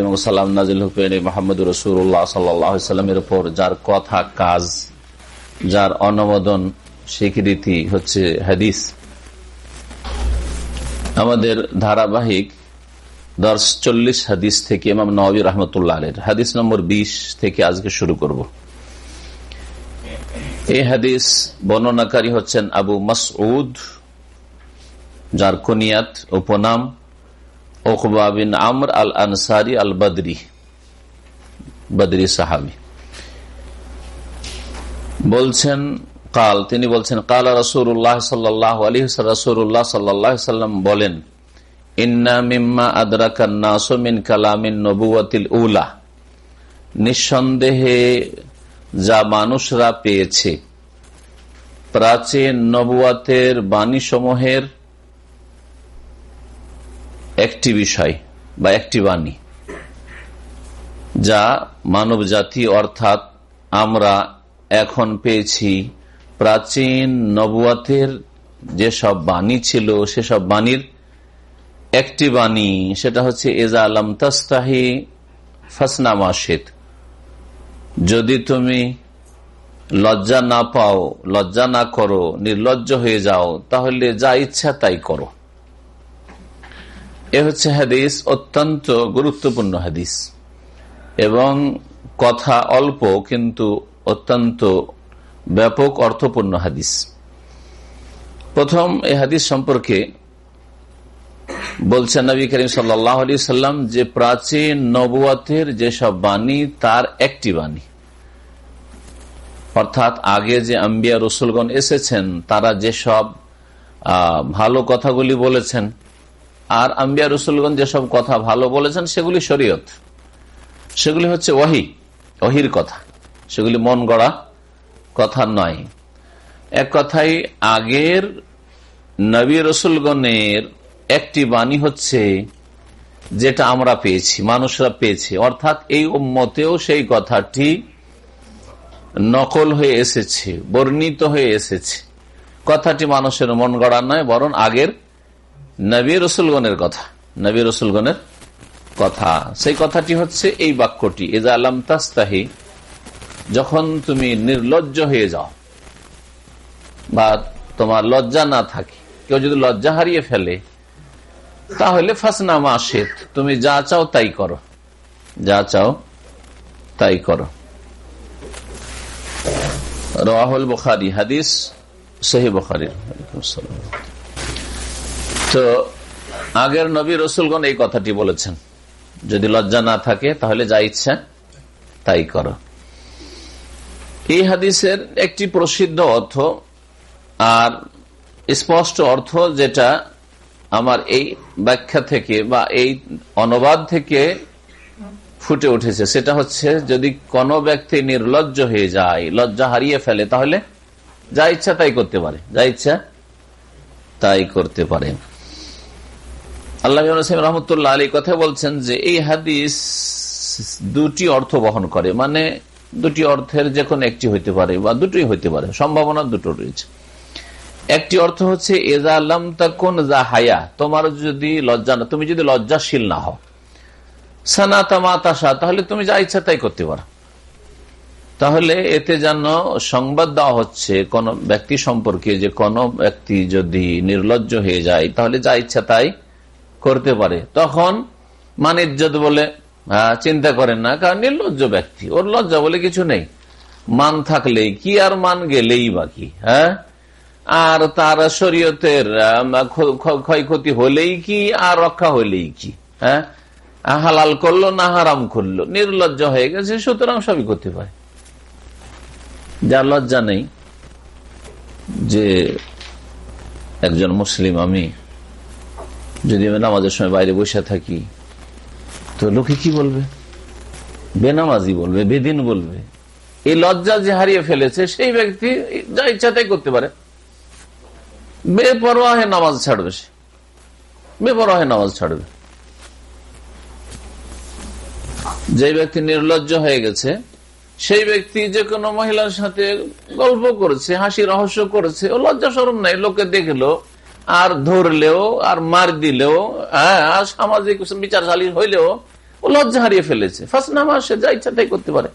এবং সালাম নাজিল মোহাম্মদ রসুল্লাহ সাল্লামের উপর যার কথা কাজ, যার অনুমোদন, স্বীকৃতি হচ্ছে হাদিস। আমাদের ধারাবাহিক দশ চল্লিশ হাদিস থেকে ইমাম নবী রহমতুল্লাহ আলের হাদিস নম্বর বিশ থেকে আজকে শুরু করব। এই হাদিস বর্ণনাকারী হচ্ছেন আবু মাসউদ, যার কনিয়াত, উপনাম ওকবা বিন আমর আল আনসারি আল বদরি বদরি সাহাবি বলছেন, কাল, তিনি বলছেন, কালা রসুল্লাহ সাল্লাহ আলী রসুল্লাহ সাল্লাহ সাল্লাম বলেন, ইন্না মিম্মা আদরাকান্নাসমিন কালামিন নবুয়াতিল উলা। নিঃসন্দেহে যা মানুষরা পেয়েছে, প্রাচীন নবুয়াতের বাণী সমূহের একটি বিষয় বা একটি বাণী, যা মানব জাতি অর্থাৎ আমরা এখন পেয়েছি প্রাচীন নবুয়াতের যেসব বাণী ছিল, সেসব বাণীর একটি বাণী, সেটা হচ্ছে এজা আলম তাস্তাহি ফাসনা মাসিদ যদি তুমি লজ্জা না পাও, লজ্জা না করো, নির্লজ্জ হয়ে যাও, তাহলে যা ইচ্ছা তাই করো। এ হচ্ছে হাদিস, অত্যন্ত গুরুত্বপূর্ণ হাদিস। এবং কথা অল্প, কিন্তু অত্যন্ত ব্যাপক, অর্থপূর্ণ হাদিস। প্রথম এ হাদিস সম্পর্কে বলছেন নবী করিম সাল্লাহ আলি সাল্লাম যে প্রাচীন নবুয়াতের যেসব বাণী, তার একটি বাণী। অর্থাৎ আগে যে আম্বিয়া রসুলগণ এসেছেন, তারা যেসব ভালো কথাগুলি বলেছেন আর আম্বিয়া রসুলগণ যেসব কথা ভালো বলেছেন, সেগুলি শরীয়ত। সেগুলি হচ্ছে ওহি ওহির কথা। সেগুলি মন গড়া কথা নয়। এক কথাই আগের নবী রসুলগণের একটি বাণী হচ্ছে, যেটা আমরা পেয়েছি, মানুষরা পেয়েছে। অর্থাৎ এই মতেও সেই কথাটি নকল হয়ে এসেছে, বর্ণিত হয়ে এসেছে। কথাটি মানুষের মন গড়া নয়, বরং আগের নবী রসুলগণের কথা, নবী রসুলগণের কথা। সেই কথাটি হচ্ছে এই বাক্যটি এজা আলাম তাস্তাহি যখন তুমি নির্লজ্জ হয়ে যাও বা তোমার লজ্জা না থাকে, কেউ যদি লজ্জা হারিয়ে ফেলে, তাহলে ফাসনা মাসেদ তুমি যা চাও তাই করো, যা চাও তাই করো। রাহুল বুখারি, হাদিস সহি বুখারির। তো আগের নবী রসুলগণ এই কথাটি বলেছেন। যদি লজ্জা না থাকে, তাহলে যা ইচ্ছা, তাই করো। এই হাদিসের একটি প্রসিদ্ধ অর্থ আর স্পষ্ট অর্থ যেটা আমার এই ব্যাখ্যা থেকে বা এই অনুবাদ থেকে ফুটে উঠেছে, সেটা হচ্ছে যদি কোনো ব্যক্তি নির্লজ্জ হয়ে যায়, লজ্জা হারিয়ে ফেলে, তাহলে যা ইচ্ছা তাই করতে পারে। যা ইচ্ছা তাই করতে পারে। আল্লাহ রহমতুল্লাহ আলী কথা বলছেন যে এই হাদিস দুটি অর্থ বহন করে। মানে দুটি অর্থের যে কোনো একটি হইতে পারে বা দুটোই হইতে পারে। সম্ভাবনা দুটো রয়েছে। একটি অর্থ হচ্ছে এজা আল্লাম তাকুন যা হায়া তোমার যদি লজ্জা না, তুমি যদি লজ্জাশীল না হও। সানাতা মাতাসা তাহলে তুমি যা ইচ্ছা তাই করতে পারো। তাহলে এতে যেন সংবাদ দেওয়া হচ্ছে, কোন ব্যক্তি সম্পর্কে যে কোনো ব্যক্তি যদি নির্লজ্জ হয়ে যায়, তাহলে যা ইচ্ছা তাই করতে পারে। তখন মান ইজ্জত বলে চিন্তা করেন না, কারণ নির্লজ্জ ব্যক্তি, ওর লজ্জা বলে কিছু নেই। মান থাকলেই কি আর মান গেলেই বাকি হ্যাঁ? আর তার শরীয়তের ক্ষয়ক্ষতি হলেই কি, আর রক্ষা হলেই কি হ্যাঁ? হালাল করল না হারাম করল, নির্লজ্জ হয়ে গেছে, সুতরাং সবই করতে পারে। যার লজ্জা নেই যে একজন মুসলিম আমি যদি আমি নামাজের সময় বাইরে বসে থাকি, তো লোকে কি বলবে? বেনামাজি বলবে, বেদিন বলবে। এই লজ্জা যে হারিয়ে ফেলেছে, সেই ব্যক্তি যা ইচ্ছা তাই করতে পারে। বেপরোয়াহে নামাজ ছাড়বে সে। বেপরোয়াহে নামাজ ছাড়বে। যে ব্যক্তি নির্লজ্জ হয়ে গেছে, সেই ব্যক্তি যে কোনো মহিলার সাথে গল্প করেছে, হাসি রহস্য করেছে, ও লজ্জা সরম নাই, লোকে দেখল আর ধরলেও, আর মার দিলেও হ্যাঁ সামাজিক বিচারশালী হইলেও ও লজ্জা হারিয়ে ফেলেছে। ফার্স্ট নামাজ সে যা ইচ্ছা তাই করতে পারে।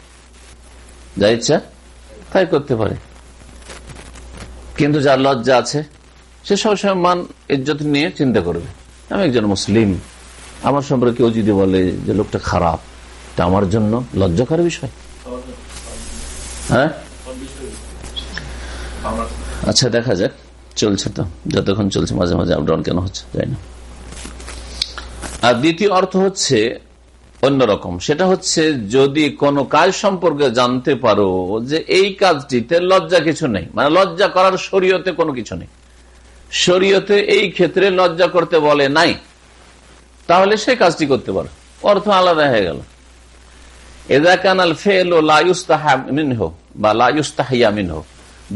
যা ইচ্ছা তাই করতে পারে। কিন্তু যার লজ্জা আছে, সে সবসময় মান, ইজ্জত নিয়ে চিন্তা করবে। আমি একজন মুসলিম। আমার সম্পর্কে কেউ যদি বলে যে লোকটা খারাপ এটা আমার জন্য লজ্জাকর বিষয়। হ্যাঁ? আচ্ছা দেখা যাক। চলছে তো। যতক্ষণ চলছে, মাঝে মাঝে আপডাউন কেন হচ্ছে, যাই না। আর দ্বিতীয় অর্থ হচ্ছে অন্যরকম সেটা হচ্ছে যদি কোনো কাজ সম্পর্কে জানতে পারো যে এই কাজটিতে লজ্জা কিছু নেই মানে লজ্জা করার শরীয়তে কোনো কিছু নেই। শরীয়তে এই ক্ষেত্রে লজ্জা করতে বলে নাই, তাহলে সে কাজটি করতে পারো। অর্থ আলাদা হয়ে গেল। এদা ফেল ও লাইস্তাহিন হোক বা লাইস্তাহিয়া মিন হোক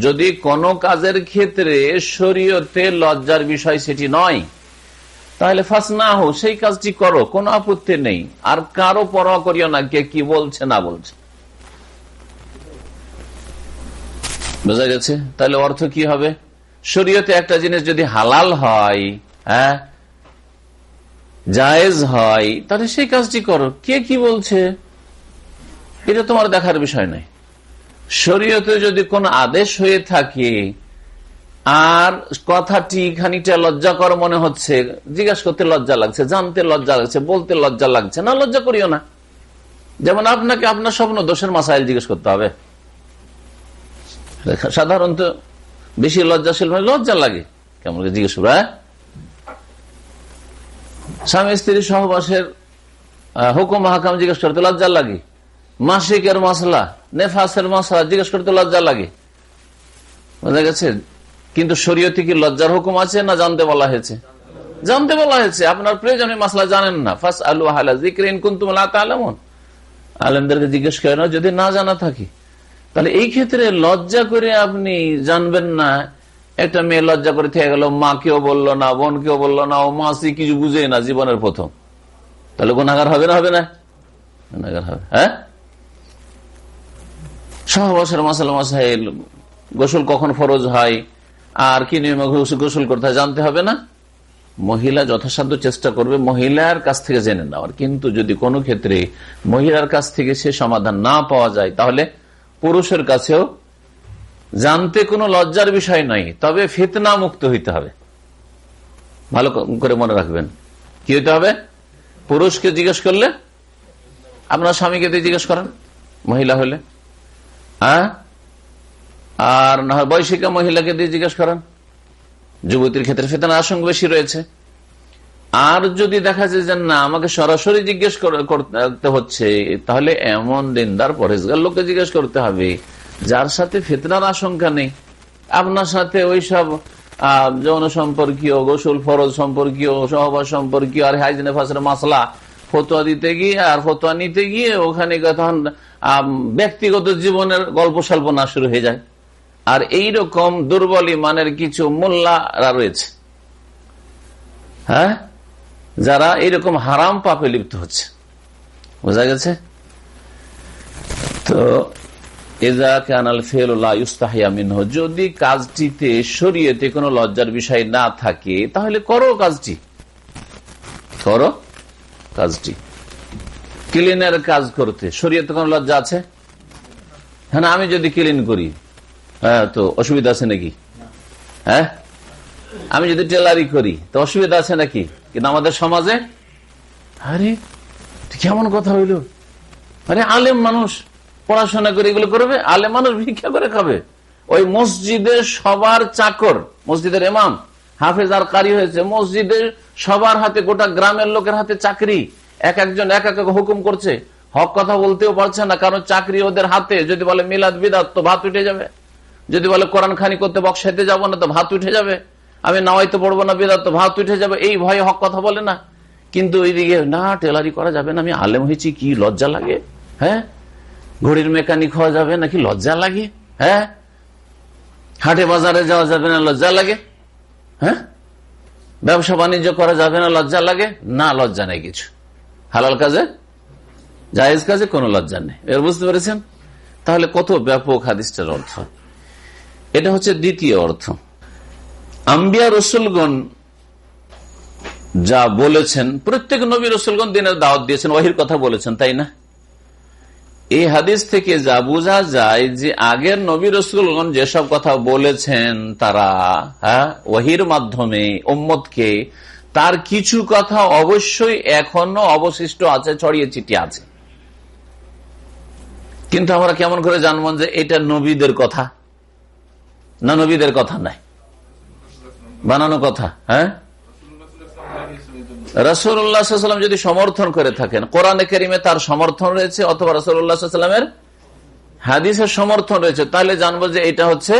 যদি কোনো কাজের ক্ষেত্রে শরীয়তে লজ্জার বিষয় সেটি নয়, তাহলে ফাঁস না হো সেই কাজটি করো, কোনো আপত্তি নেই। আর কারও পরোয়া করিও না, কে কি বলছে, না বলছে। বোঝা গেছে? তাহলে অর্থ কি হবে? শরীয়তে একটা জিনিস যদি হালাল হয় হ্যাঁ জায়েজ হয়, তাহলে সেই কাজটি করো। কে কি বলছে? এটা তোমার দেখার বিষয় নয়। শরীয়তে যদি কোন আদেশ হয়ে থাকে, আর কথাটি খানিকটা লজ্জা কর মনে হচ্ছে, জিজ্ঞাসা করতে লজ্জা লাগছে, জানতে লজ্জা লাগছে, বলতে লজ্জা লাগছে, না, লজ্জা করিও না। যেমন আপনাকে আপনার স্বপ্ন দোষের মাসাইল জিজ্ঞেস করতে হবে। সাধারণত বেশি লজ্জাশীল মানে লজ্জা লাগে। কেমন জিজ্ঞেস করব হ্যাঁ? স্বামী, স্ত্রী, সহবাসের হুকুম হাকাম জিজ্ঞেস করতে লজ্জা লাগে। মাসিকের মশলা নেফাসের মশলা জিজ্ঞেস করতে লজ্জা লাগে। বোঝা গেছে? কিন্তু শরীয়তে কি লজ্জার হুকুম আছে না জানতে বলা হয়েছে? জানতে বলা হয়েছে। আপনার প্রয়োজনীয় মশলা জানেন না। ফার্স্ট আলু হালা জিক্রিন কুন্তুম আলমদেরকে জিজ্ঞেস করেন, যদি না জানা থাকি, তাহলে এই ক্ষেত্রে লজ্জা করে আপনি জানবেন না। একটা মেয়ে লজ্জা করে থেকে গেল মা কেউ বলল না বোন কেউ বলল না, ও মাসি কিছু বুঝে না জীবনের প্রথম। তাহলে গুণাগার হবে না হবে না? গুণাগার হবে। হ্যাঁ? সহবাসের মাসাল মাসাইল গোসল কখন ফরজ হয়? আর কি নিয়মে গোসল করতে হয় জানতে হবে না? মহিলা যথাসাধ্য চেষ্টা করবে, মহিলার কাছ থেকে জেনে নেওয়ার। কিন্তু যদি কোনো ক্ষেত্রে মহিলার কাছ থেকে সে সমাধান না পাওয়া যায়, তাহলে পুরুষের কাছেও জানতে কোনো লজ্জার বিষয় নয় তবে ফিতনা মুক্ত হইতে হবে। ভালো করে মনে রাখবেন। কি হইতে হবে? পুরুষকে জিজ্ঞেস করলে আপনার স্বামীকে জিজ্ঞেস করেন, মহিলা হলে। আর না হয় বয়সিকা মহিলাকে দিয়ে জিজ্ঞেস করেন। যুবতীর ক্ষেত্রে ফেতনার আশঙ্কা বেশি রয়েছে। আর যদি দেখা যায় যে না, আমাকে সরাসরি জিজ্ঞেস করতে হচ্ছে, তাহলে এমন দিনদার পরেজগার লোককে জিজ্ঞেস করতে হবে, যার সাথে ফেতনার আশঙ্কা নেই। আপনার সাথে ওই সব যৌন সম্পর্কীয়, গোসল ফরজ সম্পর্কীয়, সহবাস সম্পর্কীয়, আর হাইজনে ফাঁসের মাসলা, ফতোয়া দিতে গিয়ে, আর ফতোয়া নিতে গিয়ে ওখানে তখন ব্যক্তিগত জীবনের গল্প স্বল্প না শুরু হয়ে যায়। আর এই রকম দুর্বল মানের কিছু মোল্লারা রয়েছে। হ্যাঁ? যারা এইরকম হারাম পাপে লিপ্ত হচ্ছে। বোঝা গেছে? তো যদি কাজটিতে সরিয়েতে কোনো লজ্জার বিষয় না থাকে, তাহলে করো কাজটি। করো কাজটি। ক্লিনের কাজ করতে। শরীয়তে কোনো লজ্জা আছে? হ্যাঁ আমি যদি ক্লিন করি হ্যাঁ তো অসুবিধা আছে নাকি? হ্যাঁ? আমি যদি টেলারি করি, তো অসুবিধা আছে নাকি? কিন্তু আমাদের সমাজে? আরে কেমন কথা হইল? মানে আলেম মানুষ পড়াশোনা করে এগুলো করবে, আলেম মানুষ ভিক্ষা করে খাবে। ওই মসজিদের সবার চাকর, মসজিদের এমাম হাফেজ আর কারি হয়েছে মসজিদের সবার হাতে গোটা গ্রামের লোকের হাতে চাকরি। এক একজন এক এক হুকুম করছে। হক কথা বলতেও পারছে না, কারণ চাকরি ওদের হাতে। যদি বলে মিলাদ বিদাত, তো ভাত উঠে যাবে। যদি বলে কোরআন খানি করতে বক্সাইতে যাব না, তো ভাত উঠে যাবে। আমি নাওয়াইতে পড়ব না বিদাত, তো ভাত উঠে যাবে। এই ভয়ে হক কথা বলে না। কিন্তু ওইদিকে, না, টেলারি করা যাবে না। আমি আলেম হয়েছি, কি লজ্জা লাগে? হ্যাঁ? ঘড়ির মেকানিক হওয়া যাবে নাকি লজ্জা লাগে? হ্যাঁ? হাটে বাজারে যাওয়া যাবে না, লজ্জা লাগে? হ্যাঁ? ব্যবসা বাণিজ্য করা যাবে না, লজ্জা লাগে? না, লজ্জা নেই কিছু। হালাল কাজে? জায়েজ কাজে? কোনো লজ্জা নেই। এর বুঝতে পেরেছেন? তাহলে কত ব্যাপক হাদিসটার অর্থ? এটা হচ্ছে দ্বিতীয় অর্থ। আম্বিয়া রসুলগণ যা বলেছেন, প্রত্যেক নবী রসুলগণ দিনের দাওয়াত দিয়েছেন ওহির কথা বলেছেন, তাই না? এই হাদিস থেকে যা বোঝা যায় যে আগের নবী রসুলগণ যেসব কথা বলেছেন, তারা হ্যাঁ ওহির মাধ্যমে ওম্মদকে তার কিছু কথা অবশ্যই এখনও অবশিষ্ট আছে, ছড়িয়ে ছিটিয়ে আছে। কিন্তু আমরা কেমন করে জানব যে এটা নবীদের কথা? না নবীদের কথা নাই। বানানো কথা হ্যাঁ? রসুল্লাহাম যদি সমর্থন করে থাকেন, কোরআনে কেরিমে তার সমর্থন রয়েছে অথবা রসুল্লাহামের হাদিসের সমর্থন রয়েছে, তাহলে জানব যে এটা হচ্ছে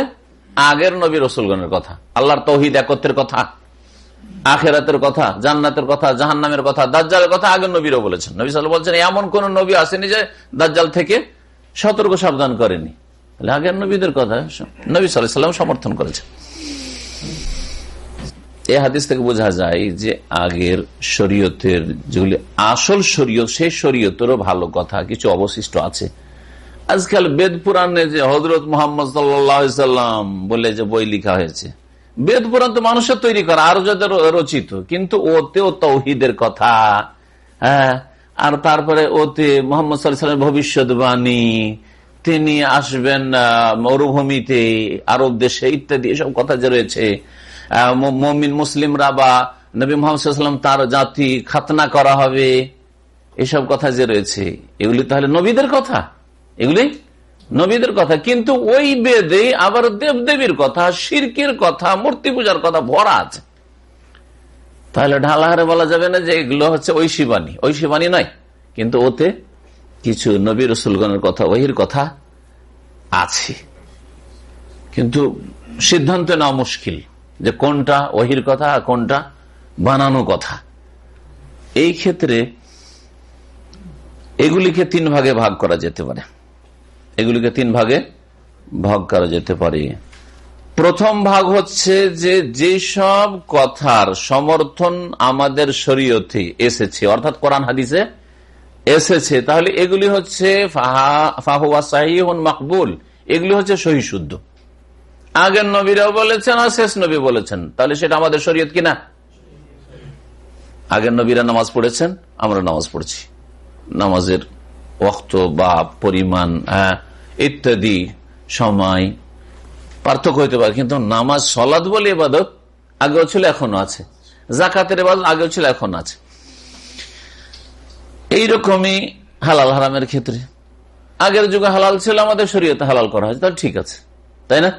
আগের নবী রসুলগণের কথা, আল্লাহর তহিদ একত্রের কথা। আখেরাতের কথা, জান্নাতের কথা, জাহান্নামের কথা, দাজ্জালের কথা আগের নবীরও বলেছেন। নবী সাল বলছেন, এমন কোন নবী আসেনি যে দাজ্জাল থেকে সতর্ক সাবধান করেনি। আগের নবীদের কথা নবী সাল্লাম সমর্থন করেছেন। এই হাদিস থেকে বোঝা যায় যে আগের শরীয়তের যেগুলি আসল শরীয়ত, সেই শরীয়তেরও ভালো কথা কিছু অবশিষ্ট আছে। আজকাল বেদ পুরাণে যে হজরত মোহাম্মদ সাল্লাম বলে যে বই লিখা হয়েছে বেদ পুরাণ তো মানুষের তৈরি করা, আরও যাদের রচিত। কিন্তু ওতেও তৌহিদের কথা হ্যাঁ? আর তারপরে ওতে মোহাম্মদ সাল্লামের ভবিষ্যৎবাণী তিনি আসবেন মরুভূমিতে, আরব দেশে ইত্যাদি এসব কথা যে রয়েছে। মমিন মুসলিমরা বা নবী মোহাম্মদ তার জাতি খাতনা করা হবে, এসব কথা যে রয়েছে। এগুলি তাহলে নবীদের কথা। এগুলি নবীদের কথা। কিন্তু ওই বেদে আবার দেবদেবীর কথা, শিরকের কথা, মূর্তি পূজার কথা ভরা আছে। তাহলে ঢালাহারে বলা যাবে না যে এগুলো হচ্ছে ওই শিবানী নয়, কিন্তু ওতে কিছু নবী রসুলগণের কথা, ওহির কথা আছে। কিন্তু সিদ্ধান্ত নেওয়া মুশকিল যে কোনটা ওহির কথা আর কোনটা বানানো কথা। এই ক্ষেত্রে এগুলিকে তিন ভাগে ভাগ করা যেতে পারে। এগুলিকে তিন ভাগে ভাগ করা যেতে পারে। প্রথম ভাগ হচ্ছে যে যেসব কথার সমর্থন আমাদের শরীয়তে এসেছে, অর্থাৎ কোরআন হাদিসে এসেছে, তাহলে এগুলি হচ্ছে মাকবুল, এগুলি হচ্ছে সহি শুদ্ধ। আগের নবীরাও বলেছেন আর শেষ নবী বলেছেন, তাহলে সেটা আমাদের শরীয়ত কিনা? আগের নবীরা নামাজ পড়েছেন, আমরা নামাজ পড়ছি। নামাজের অক্ত বা পরিমাণ ইত্যাদি সময় পার্থক্য হইতে পারে। কিন্তু নামাজ সলাদ বলে এবাদত আগেও ছিল এখনও আছে। জাকাতের এবাদত আগেও ছিল এখন আছে। এইরকমই হালাল হারামের ক্ষেত্রে। আগের যুগে হালাল ছিল, আমাদের শরীয়তে হালাল করা হয়েছে, তাহলে ঠিক আছে। তাই না?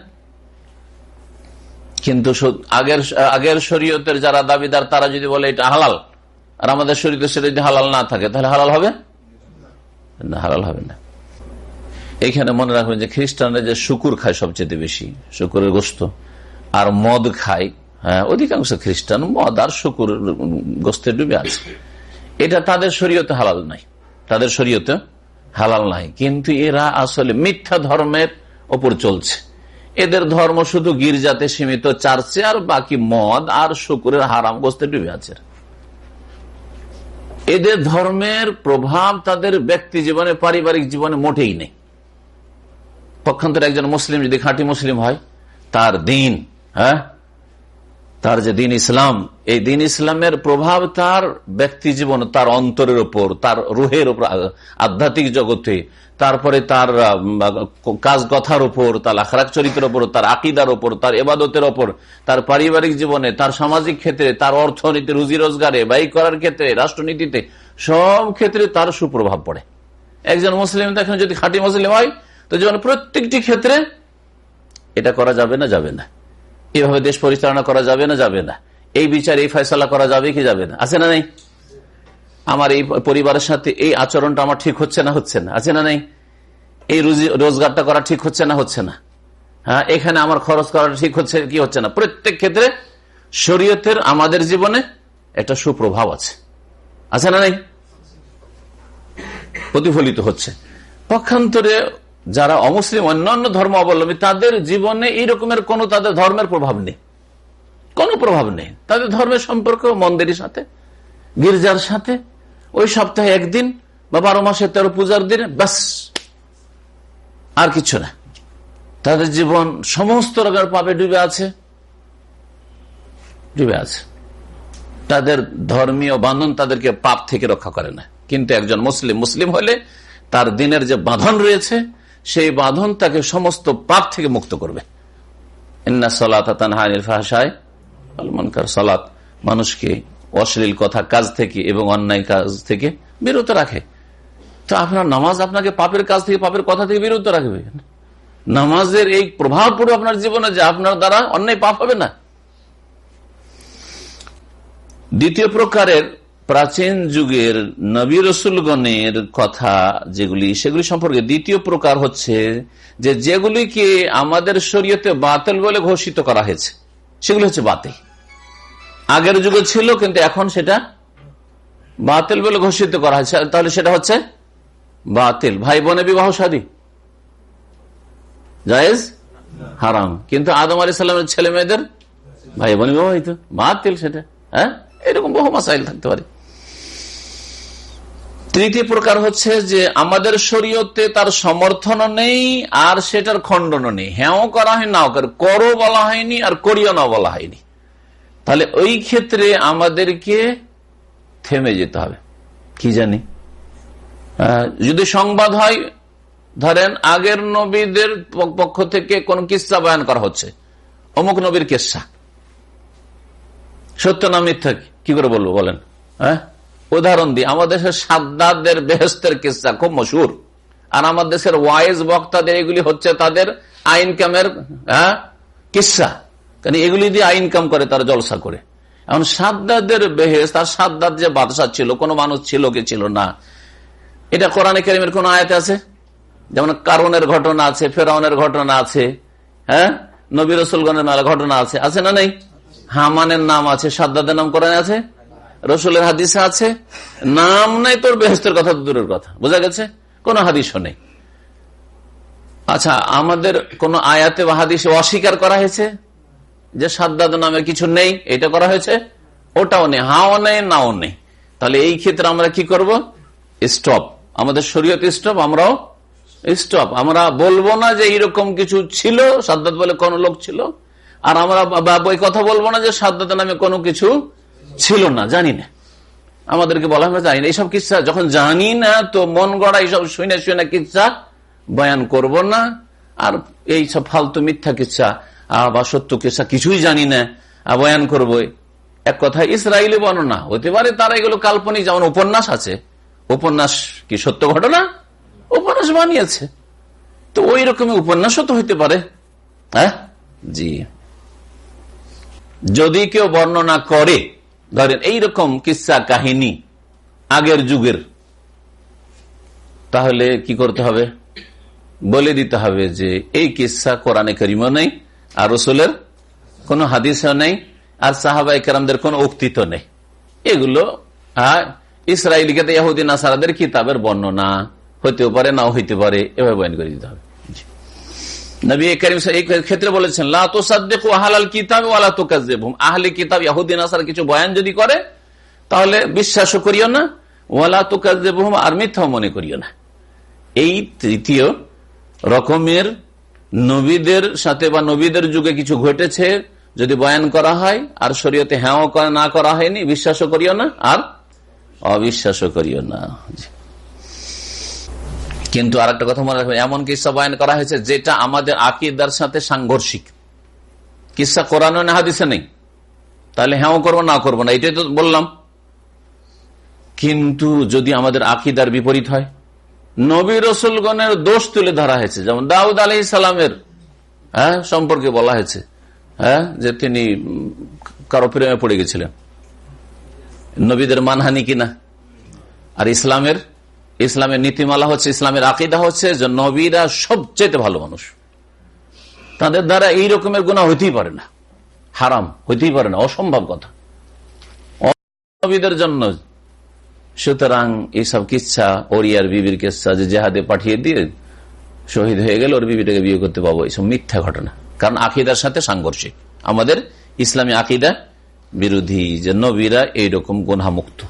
কিন্তু আগের আগের শরীয়তের যারা দাবিদার, তারা যদি বলে এটা হালাল, আর আমাদের শরীরে সেটা যদি হালাল না থাকে, তাহলে হালাল হবে? না, হালাল হবে না। এইখানে মনে রাখবেন যে খ্রিস্টানরা যে শুকুর খায় সবচেয়ে বেশি, শুকুরের গোস্ত, আর মদ খায় হ্যাঁ অধিকাংশ খ্রিস্টান মদ আর শুকুর গোস্তে ডুবে আছে। এটা তাদের শরীয়তে হালাল নাই। তাদের শরীয়তে হালাল নাই। কিন্তু এরা আসলে মিথ্যা ধর্মের ওপর চলছে। এদের ধর্ম শুধু গির্জাতে সীমিত চার্চে, আর বাকি মদ আর শুকুরের হারাম গোস্তে ডুবে আছে। এদের ধর্মের প্রভাব তাদের ব্যক্তি জীবনে, পারিবারিক জীবনে মোটেই নেই। পক্ষান্তরে একজন মুসলিম, যদি খাঁটি মুসলিম হয়, তার দিন হ্যাঁ? তার যে দিন ইসলাম, এই দিন ইসলামের প্রভাব তার ব্যক্তি জীবন, তার অন্তরের ওপর তার রুহের ওপর আধ্যাত্মিক জগতে, তারপরে তার কাজ কথার উপর, তার আখরাক চরিত্রের ওপর তার আকিদার ওপর তার এবাদতের ওপর তার পারিবারিক জীবনে, তার সামাজিক ক্ষেত্রে, তার অর্থনীতি রুজি রোজগারে, ব্যয় করার ক্ষেত্রে, রাষ্ট্রনীতিতে, সব ক্ষেত্রে তার সুপ্রভাব পড়ে। একজন মুসলিম, দেখেন যদি খাঁটি মুসলিম হয় তো যেমন প্রত্যেকটি ক্ষেত্রে এটা করা যাবে না যাবে না। এভাবে দেশ পরিচালনা করা যাবে না যাবে না। এই বিচার, এই ফয়সলা করা যাবে কি যাবে না? আছে না নেই? আমার এই পরিবারের সাথে এই আচরণটা আমার ঠিক হচ্ছে না হচ্ছে না। আছে না নেই? এই রোজগারটা করা ঠিক হচ্ছে না হচ্ছে না। হ্যাঁ এখানে আমার খরচ করা ঠিক হচ্ছে কি হচ্ছে না? প্রত্যেক ক্ষেত্রে শরীয়তের আমাদের জীবনে একটা সুপ্রভাব আছে। আছে না নেই? প্রতিফলিত হচ্ছে। পক্ষান্তরে যারা অমুসলিম, অন্যান্য ধর্ম অবলম্বী, তাদের জীবনে এই রকমের কোন তাদের ধর্মের প্রভাব নেই। কোনো প্রভাব নেই। তাদের ধর্মের সম্পর্ক মন্দিরের সাথে, গির্জার সাথে, ওই সপ্তাহে একদিন বা বারো মাসে তেরো পূজার দিনে, ব্যাস। আর কিছু না। তাদের জীবন সমস্ত রকমের পাপে ডুবে আছে। ডুবে আছে। তাদের ধর্মীয় বান্ধন তাদেরকে পাপ থেকে রক্ষা করে না। কিন্তু একজন মুসলিম মুসলিম হলে তার দিনের যে বাঁধন রয়েছে সেই বাঁধন তাকে সমস্ত পাপ থেকে মুক্ত করবে। মানুষকে অশ্লীল কথা কাজ থেকে এবং অন্যায় কাজ থেকে বিরত রাখে। তো আপনার নামাজ আপনাকে পাপের কাজ থেকে, পাপের কথা থেকে বিরত রাখবে। নামাজের এই প্রভাব পড়বে আপনার জীবনে যে আপনার দ্বারা অন্যায় পাপ হবে না। দ্বিতীয় প্রকারের প্রাচীন যুগের নবী রসুলগণের কথা যেগুলি, সেগুলি সম্পর্কে দ্বিতীয় প্রকার হচ্ছে যে যেগুলিকে আমাদের শরীয়তে বাতিল বলে ঘোষিত করা হয়েছে, সেগুলি হচ্ছে বাতিল। আগের যুগে ছিল, কিন্তু এখন সেটা বাতিল বলে ঘোষিত করা হয়েছে। তাহলে সেটা হচ্ছে বাতিল। ভাই বোনে বিবাহ সাদী? জায়েজ? হারাম। কিন্তু আদম আলী সাল্লামের ছেলে মেয়েদের ভাই বোন বিবাহিত বাতিল সেটা। হ্যাঁ? এরকম বহু মাসাইল থাকতে পারে। তৃতীয় প্রকার হচ্ছে যে আমাদের শরীয়তে তার সমর্থন নেই আর সেটার খণ্ডন নেই। হ্যাঁ করা হয়, নাও করে করো বলা হয়নি আর করিও না বলা হয়নি। তাহলে ওই ক্ষেত্রে আমাদেরকে থেমে যেতে হবে। কি জানি? যদি সংবাদ হয়, ধরেন আগের নবীদের পক্ষ থেকে কোন কিসা বয়ান করা হচ্ছে। অমুক নবীর কেসা। সত্য না মিথ্যা কি করে বলব বলেন? হ্যাঁ উদাহরণ দিই, আমাদের দেশের সাদ্দাদের বেহস্তের কিসা খুব মশুর। আর আমার দেশের ওয়াইজ বক্তাদের এগুলি হচ্ছে তাদের আইন কামের হ্যাঁ কিসা। কারণ এগুলি দিয়ে আইন কাম করে, তারা জলসা করে। এখন সাদ্দাদের বেহেস তার সাদ্দাদ যে বাদশাহ ছিল, কোনো মানুষ ছিল কি ছিল না? এটা কোরআনে কেরিমের কোন আয়াতে আছে? যেমন কারণের ঘটনা আছে, ফেরাউনের ঘটনা আছে হ্যাঁ নবী রসুলগণের মেলা ঘটনা আছে আছে না নেই? হামানের নাম আছে, সাদ্দাদের নাম কোরআনে আছে? রসুলের হাদিসে আছে, নাম নাই তোর বেহস্তের কথা দূরের কথা। বোঝা গেছে? কোন হাদিসও নেই। আচ্ছা আমাদের কোন আয়াতে বা হাদিসে অস্বীকার করা হয়েছে? যে সাদ্দাদ নামের কিছু নেই, এটা করা হয়েছে? ওটাও নেই, হাও নেই, নাও নেই। তাহলে এই ক্ষেত্রে আমরা কি করব? স্টপ। আমাদের শরীয়ত স্টপ, আমরাও স্টপ। আমরা বলব না যে এইরকম কিছু ছিল সাদ্দাত বলে কোন লোক ছিল। আর আমরা ওই কথা বলব না যে সাদ্দাত নামে কোনো কিছু ছিল না, জানি না। আমাদেরকে বলা আমরা জানি না। এইসব কিচ্ছা যখন জানি না, তো মন গড়া এইসব শুনে শুনে কিচ্ছা বয়ান করব না। আর এই সব ফালতু মিথ্যা কিচ্ছা বা সত্য কিচ্ছা কিছুই জানি না। বয়ান করব। এক কথা ইসরায়েলি বর্ণনা হতে পারে তারা এগুলো কাল্পনিক, যেমন উপন্যাস আছে। উপন্যাস কি সত্য ঘটনা? উপন্যাস বানিয়েছে। তো ওই রকমই উপন্যাসও তো হইতে পারে। হ্যাঁ? জি। যদি কেউ বর্ণনা করে ধরেন, এইরকম কিসা কাহিনী আগের যুগের। তাহলে কি করতে হবে? বলে দিতে হবে যে, এই কিসা কোরআনে করিমও নেই, আর রসুলের কোন হাদিসও নেই, আর সাহাবাই কেরামদের কোন উক্তিত নেই। এগুলো ইসরায়েলিকে ইয়াহুদ্দিন আসারাদের কিতাবের বর্ণনা। হইতেও পারে, নাও হইতে পারে, এভাবে বয়ান করে দিতে হবে। নবী করিম এই ক্ষেত্রে বলেছেন কিতাব আহলে কিতাব ইয়াহুদ্দিন আসার কিছু বয়ান যদি করে, তাহলে বিশ্বাসও করিও না ওয়ালা তুকাজেবহুম আর মিথ্যাও মনে করিও না। এই তৃতীয় রকমের নবীদের সাথে বা নবীদের যুগে কিছু ঘটেছে, যদি বয়ান করা হয়, আর শরীয়তে হ্যাঁ না করা হয়নি, বিশ্বাসও করিও না, আর অবিশ্বাসও করিও না। কিন্তু আর একটা কথা মনে রাখবেন, এমন কিসা বয়ান করা হয়েছে যেটা আমাদের আকিদার সাথে সাংঘর্ষিক। কিসা কোরআন হাদিসে নেই। তাহলে হ্যাঁ করব না করব না, এটাই তো বললাম। কিন্তু যদি আমাদের আকিদার বিপরীত হয়, নবী রসুলগণের দোষ তুলে ধরা হয়েছে। যেমন দাউদ আলহ সালামের হ্যাঁ সম্পর্কে বলা হয়েছে হ্যাঁ যে তিনি কারও প্রেমে পড়ে গেছিলেন। নবীদের মানহানি কিনা? আর ইসলামের ইসলামের নীতিমালা হচ্ছে, ইসলামের আকিদা হচ্ছে যে নবীরা সবচেয়ে ভালো মানুষ। তাদের দ্বারা এই রকমের গুণা হইতেই পারে না। হারাম, হইতেই পারে না, অসম্ভব কথা। জন্য। সুতরাং এইসব কিচ্ছা, ওরিয়ার বিবির কিচ্ছা যে জেহাদে পাঠিয়ে দিয়ে শহীদ হয়ে গেল ওর বিবিটাকে বিয়ে করতে পাবো, এইসব মিথ্যা ঘটনা। কারণ আকিদার সাথে সাংঘর্ষিক। আমাদের ইসলামী আকিদা বিরোধী যে নবীরা এইরকম গুনামুক্ত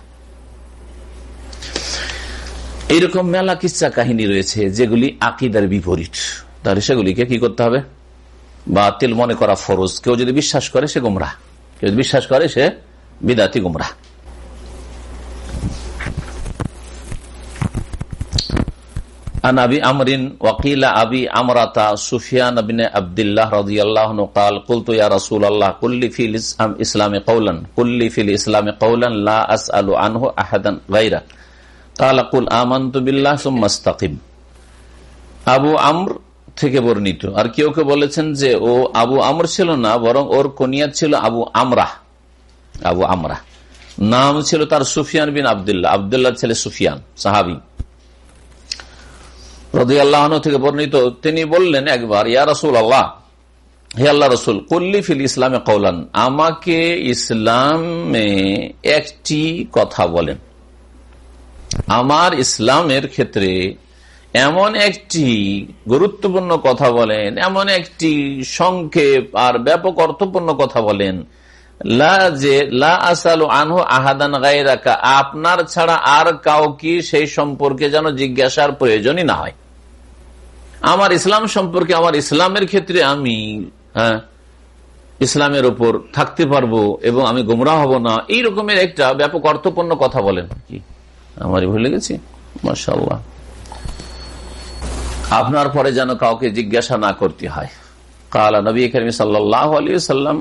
এইরকম মেলা কিচ্ছা কাহিনী রয়েছে যেগুলি আকিদার বিপরীত তাহলে সেগুলিকে কি করতে হবে বা তেল মনে করা ফরজ কেউ যদি বিশ্বাস করে সে গুমরা কেউ যদি বিশ্বাস করে সে বিদাতি গুমরা عن ابي عمرو وقيل ابي عمرة سفيان بن عبد الله رضي الله عنه قال قلت يا رسول الله قل لي في الاسلام قولا قل لي في الاسلام قولا لا اسال عنه احدا غيره তালাকুল আমান্তবিল্লাহ সোম্মাস্তাকিম আবু আমর থেকে বর্ণিত। আর কেউ কেউ বলেছেন যে, ও আবু আমর ছিল না, বরং ওর কনিয়া ছিল আবু আমরাহ। আবু আমরা নাম ছিল তার সুফিয়ান বিন আবদুল্লাহ। আবদুল্লাহ ছেলে সুফিয়ান, সাহাবি। রদি আল্লাহ থেকে বর্ণিত। তিনি বললেন একবার, ইয়া রসুল আল্লাহ হে আল্লাহ রসুল, কল্লি ফিল ইসলামে কৌলান আমাকে ইসলামে একটি কথা বলেন। আমার ইসলামের ক্ষেত্রে এমন একটি গুরুত্বপূর্ণ কথা বলেন, এমন একটি সংক্ষেপ আর ব্যাপক অর্থপূর্ণ কথা বলেন আপনার ছাড়া আর কাউকে সেই সম্পর্কে যেন জিজ্ঞাসার প্রয়োজনই না হয়। আমার ইসলাম সম্পর্কে, আমার ইসলামের ক্ষেত্রে আমি হ্যাঁ ইসলামের উপর থাকতে পারব এবং আমি গুমরা হব না এই রকমের একটা ব্যাপক অর্থপূর্ণ কথা বলেন কি। আমারই ভুলে গেছি মাসাল্লাহ আপনার পরে যেন কাউকে জিজ্ঞাসা না করতে হয়। কালা নবী করিম সাল্লাহ আলী সাল্লাম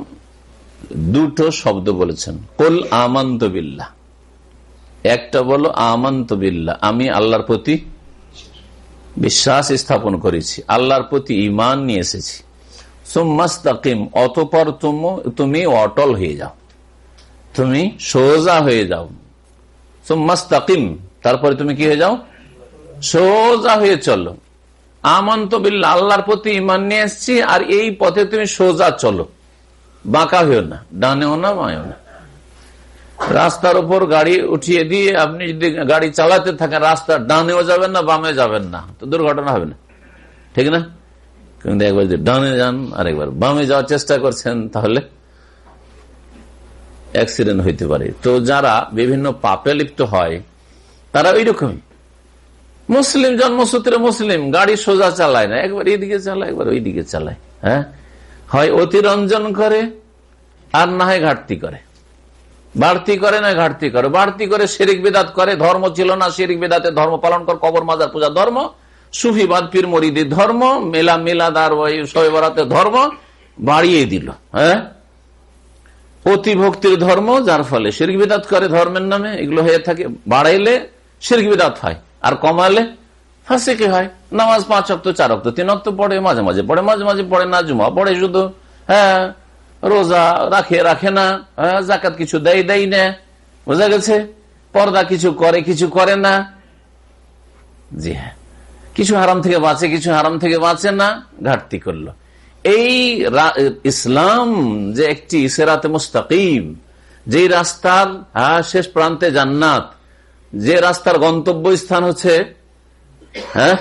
দুটো শব্দ বলেছেন। কোল আমন্ত বিল্লা একটা বলো, আমন্ত বিল্লা আমি আল্লাহর প্রতি বিশ্বাস স্থাপন করেছি, আল্লাহর প্রতি ইমান নিয়ে এসেছি। সোম্মাস্তাকিম অতপর তুমি অটল হয়ে যাও। তুমি সোজা হয়ে যাও। সোম্মাস্তাকিম। তারপরে তুমি কি হয়ে যাও? সোজা হয়ে চলো। আমন্ত বিল্লা আল্লাহর প্রতি ইমান নিয়ে এসছি আর এই পথে তুমি সোজা চলো। বাঁকা হইও না ডানেও না মায়েও না। রাস্তার উপর গাড়ি উঠিয়ে দিয়ে আপনি যদি গাড়ি চালাতে থাকেন, রাস্তা ডানেও যাবেন না, বামে যাবেন না। তো দুর্ঘটনা হবে না। ঠিক না? কিন্তু একবার যদি ডানে যান আর একবার বামে যাওয়ার চেষ্টা করছেন, তাহলে অ্যাক্সিডেন্ট হইতে পারে। তো যারা বিভিন্ন পাপে লিপ্ত হয়, তারা ওই রকমই মুসলিম জন্মসূত্রে মুসলিম, গাড়ি সোজা চালায় না, একবার এইদিকে চালায়, একবার ওই দিকে চালায় হ্যাঁ? হয় অতিরঞ্জন করে, আর না হয় ঘাটতি করে। বাড়তি করে না ঘাটতি করে। বাড়তি করে শেরিক বেদাত করে, ধর্ম ছিল না, শেরিক বেদাতে ধর্ম পালন করে, কবর, মাজার, পূজা, ধর্ম। সুফিবাদ পীর মরিদি ধর্ম মেলা মেলা মেলাদার বরাতে ধর্ম বাড়িয়ে দিল হ্যাঁ? অতি ভক্তির ধর্ম যার ফলে শেরিক বেদাত করে ধর্মের নামে এগুলো হয়ে থাকে বাড়াইলে শেরিক বেদাত হয় আর কমালে ফাঁসে কি হয়। নামাজ পাঁচ অক্ত চার অক্ত তিন অক্ত পড়ে মাঝে মাঝে পড়ে মাঝে মাঝে পড়ে না জুমা পড়ে শুধু হ্যাঁ রোজা রাখে রাখে না হ্যাঁ, জাকাত কিছু দেয় দেয় না। বোঝা গেছে? পর্দা কিছু করে কিছু করে না। জি হ্যাঁ। কিছু হারাম থেকে বাঁচে কিছু হারাম থেকে বাঁচে না ঘাটতি করল। এই ইসলাম যে একটি সেরাতে মুস্তাকিম যে রাস্তার শেষ প্রান্তে জান্নাত, যে রাস্তার গন্তব্য স্থান হচ্ছে হ্যাঁ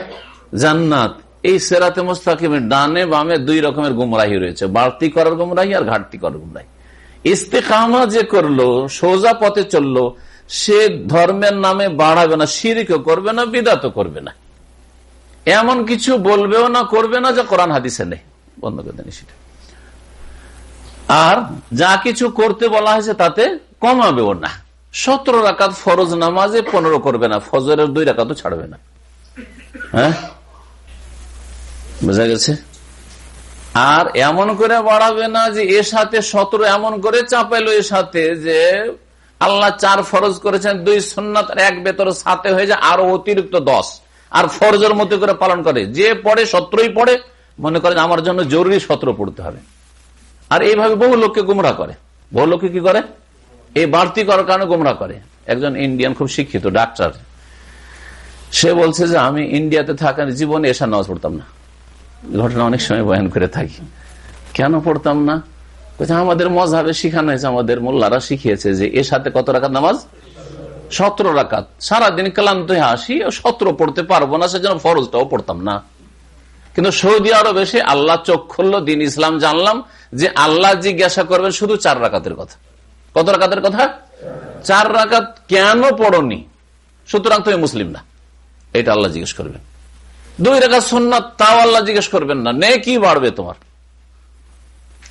জান্নাত। এই সেরাতে মোস্তাকিমের ডানে বামে দুই রকমের গুমরাহি রয়েছে, বাড়তি করার গুমরাহি আর ঘাটতি করার গুমরাহি। ইস্তেকামা যে করল, সোজা পথে চলল, সে ধর্মের নামে বাড়াবে না সিরিকও করবে না বিদাত করবে না। এমন কিছু বলবেও না, করবে না যে কোরআন হাদিসে নেই। বন্ধ করে দেন সেটা। আর যা কিছু করতে বলা হয়েছে তাতে কমাবেও না। সতেরো রাকাত ফরজ নামাজে পনেরো করবে না, ফজরের দুই রাকাতও ছাড়বে না। হ্যাঁ? বোঝা গেছে? আর এমন করে বাড়াবে না যে এর সাথে সতেরো এমন করে চাপাইলো এর সাথে যে আল্লাহ চার ফরজ করেছেন, দুই সন্ন্যত এক বেতর সাথে হয়ে যায়, আরও অতিরিক্ত দশ। আর ফরজের মতো করে পালন করে। যে পড়ে সতেরোই পড়ে মনে করেন আমার জন্য জরুরি সত্র পড়তে হবে। আর এইভাবে বহু লোককে গুমরা করে। বহু লোককে কি করে? এই বাড়তি করার কারণে গুমরা করে। একজন ইন্ডিয়ান খুব শিক্ষিত, ডাক্তার। সে বলছে যে, আমি ইন্ডিয়াতে থাকার জীবনে এসা নামাজ পড়তাম না। ঘটনা অনেক সময় বয়ান করে থাকি। কেন পড়তাম না? আমাদের মজাবে শিখানো হয়েছে, আমাদের মোল্লারা শিখিয়েছে যে এর সাথে কত রাখাত নামাজ? সতেরো রাকাত। সারাদিন ক্লান্ত আসি, সতেরো পড়তে পারব না, সেজন্য ফরজটাও পড়তাম না। কিন্তু সৌদি আরব এসে আল্লাহ চোখ খুললো, দিন ইসলাম জানলাম যে আল্লাহ জিজ্ঞাসা করবেন শুধু চার রাকাতের কথা। কত রাকাতের কথা? চার রাকাত কেন পড়নি? সুতরাং তুমি মুসলিম না। এটা আল্লাহ জিজ্ঞেস করবেন। দুই রাকাত সোননাথ তাও আল্লাহ জিজ্ঞেস করবেন না। নে কি বাড়বে তোমার।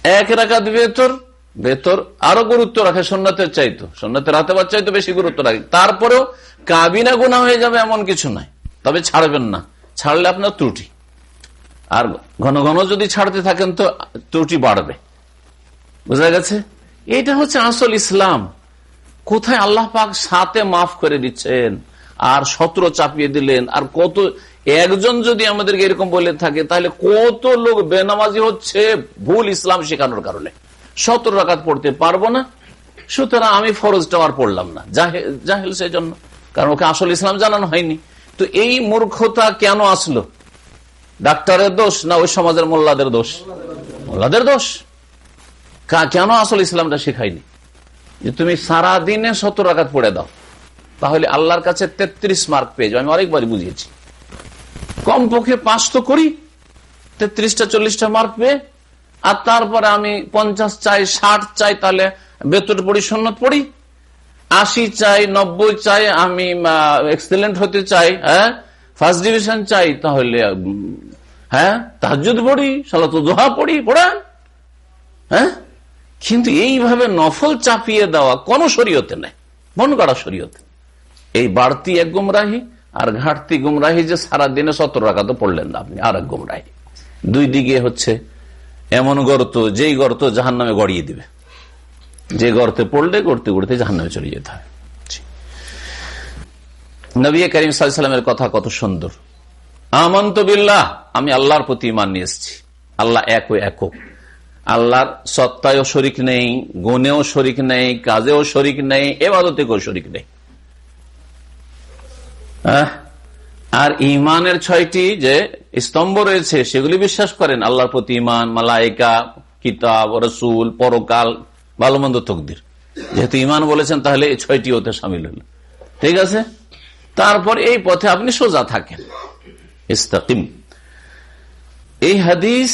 এক রাকাত বেতর বেতর আরও গুরুত্ব রাখে সোননাথের চাইতো। সোননাথের হাতে বাদ চাইতো বেশি গুরুত্ব রাখে। তারপরেও কাবিনা গুণা হয়ে যাবে এমন কিছু নাই। তবে ছাড়বেন না। ছাড়লে আপনার ত্রুটি। আর ঘন ঘন যদি ছাড়তে থাকেন তো ত্রুটি বাড়বে। বুঝা গেছে? এটা হচ্ছে আসল ইসলাম। কোথায় আল্লাহ পাক সাথে মাফ করে দিচ্ছেন, আর সতেরো চাপিয়ে দিলেন, আর কত একজন যদি আমাদেরকে এরকম বলে থাকে, তাহলে কত লোক বেনামাজি হচ্ছে, ভুল ইসলাম শেখানোর কারণে। সতেরো রাকাত পড়তে পারব না, সুতরাং আমি ফরজটা আর পড়লাম না, জাহেল সেই জন্য কারণ ওকে আসল ইসলাম জানানো হয়নি। তো এই মূর্খতা কেন আসলো? ডাক্তারের দোষ না ওই সমাজের মোল্লাদের দোষ? মোল্লাদের দোষ? কেন আসল ইসলামটা শেখায়নি? যে তুমি সারা দিনে সত্তর আঘাত পড়ে দাও। তাহলে আল্লাহর কাছে তেত্রিশ মার্ক পেয়ে যাও। আমি অনেকবারই বুঝিয়েছি। কমপক্ষে পাঁচ তো করি। তেত্রিশটা, চল্লিশটা মার্ক পেয়ে। আর তারপরে আমি পঞ্চাশ চাই, ষাট চাই, তাহলে বেতন পড়ি, সন্ন্যত পড়ি। আশি চাই, নব্বই চাই, আমি এক্সেলেন্ট হতে চাই হ্যাঁ? ফার্স্ট ডিভিশন চাই, তাহলে হ্যাঁ? তাহাজুদ পড়ি, সালাত দোহা পড়ি পড়ান হ্যাঁ? কিন্তু এইভাবে নফল চাপিয়ে দেওয়া কোন শরীয়তে নেই। মন গড়া শরীয়তে। এই বাড়তি এক গুমরাহি আর ঘাটতি গুমরাহি যে সারা দিনে সতেরো রাখা তো পড়লেন না আপনি, আর এক গুমরাহি। দুই দিকে হচ্ছে এমন গর্ত, যেই গর্ত জাহান নামে গড়িয়ে দিবে। যে গর্তে পড়লে গড়তে গড়তে জাহান নামে চলে যেতে হয়। নবী করিম সাল্লামের কথা কত সুন্দর। আমন্ত বিল্লাহ, আমি আল্লাহর প্রতি ইমান নিয়ে এসেছি। আল্লাহ এক ও একক। আল্লাহর সত্তায়ও শরিক নেই, গুণেও শরিক নেই, কাজেও শরিক নেই এবাদতেও শরিক নেই। আর ইমানের ছয়টি যে স্তম্ভ রয়েছে, সেগুলি বিশ্বাস করেন, আল্লাহর প্রতি ইমান মালাইকা, কিতাব, রসুল, পরকাল ভালো মন্দ তকদির। যেহেতু ইমান বলেছেন, তাহলে এই ছয়টি ওতে সামিল হল। ঠিক আছে? তারপর এই পথে আপনি সোজা থাকেন। ইস্তাকিম। এই হাদিস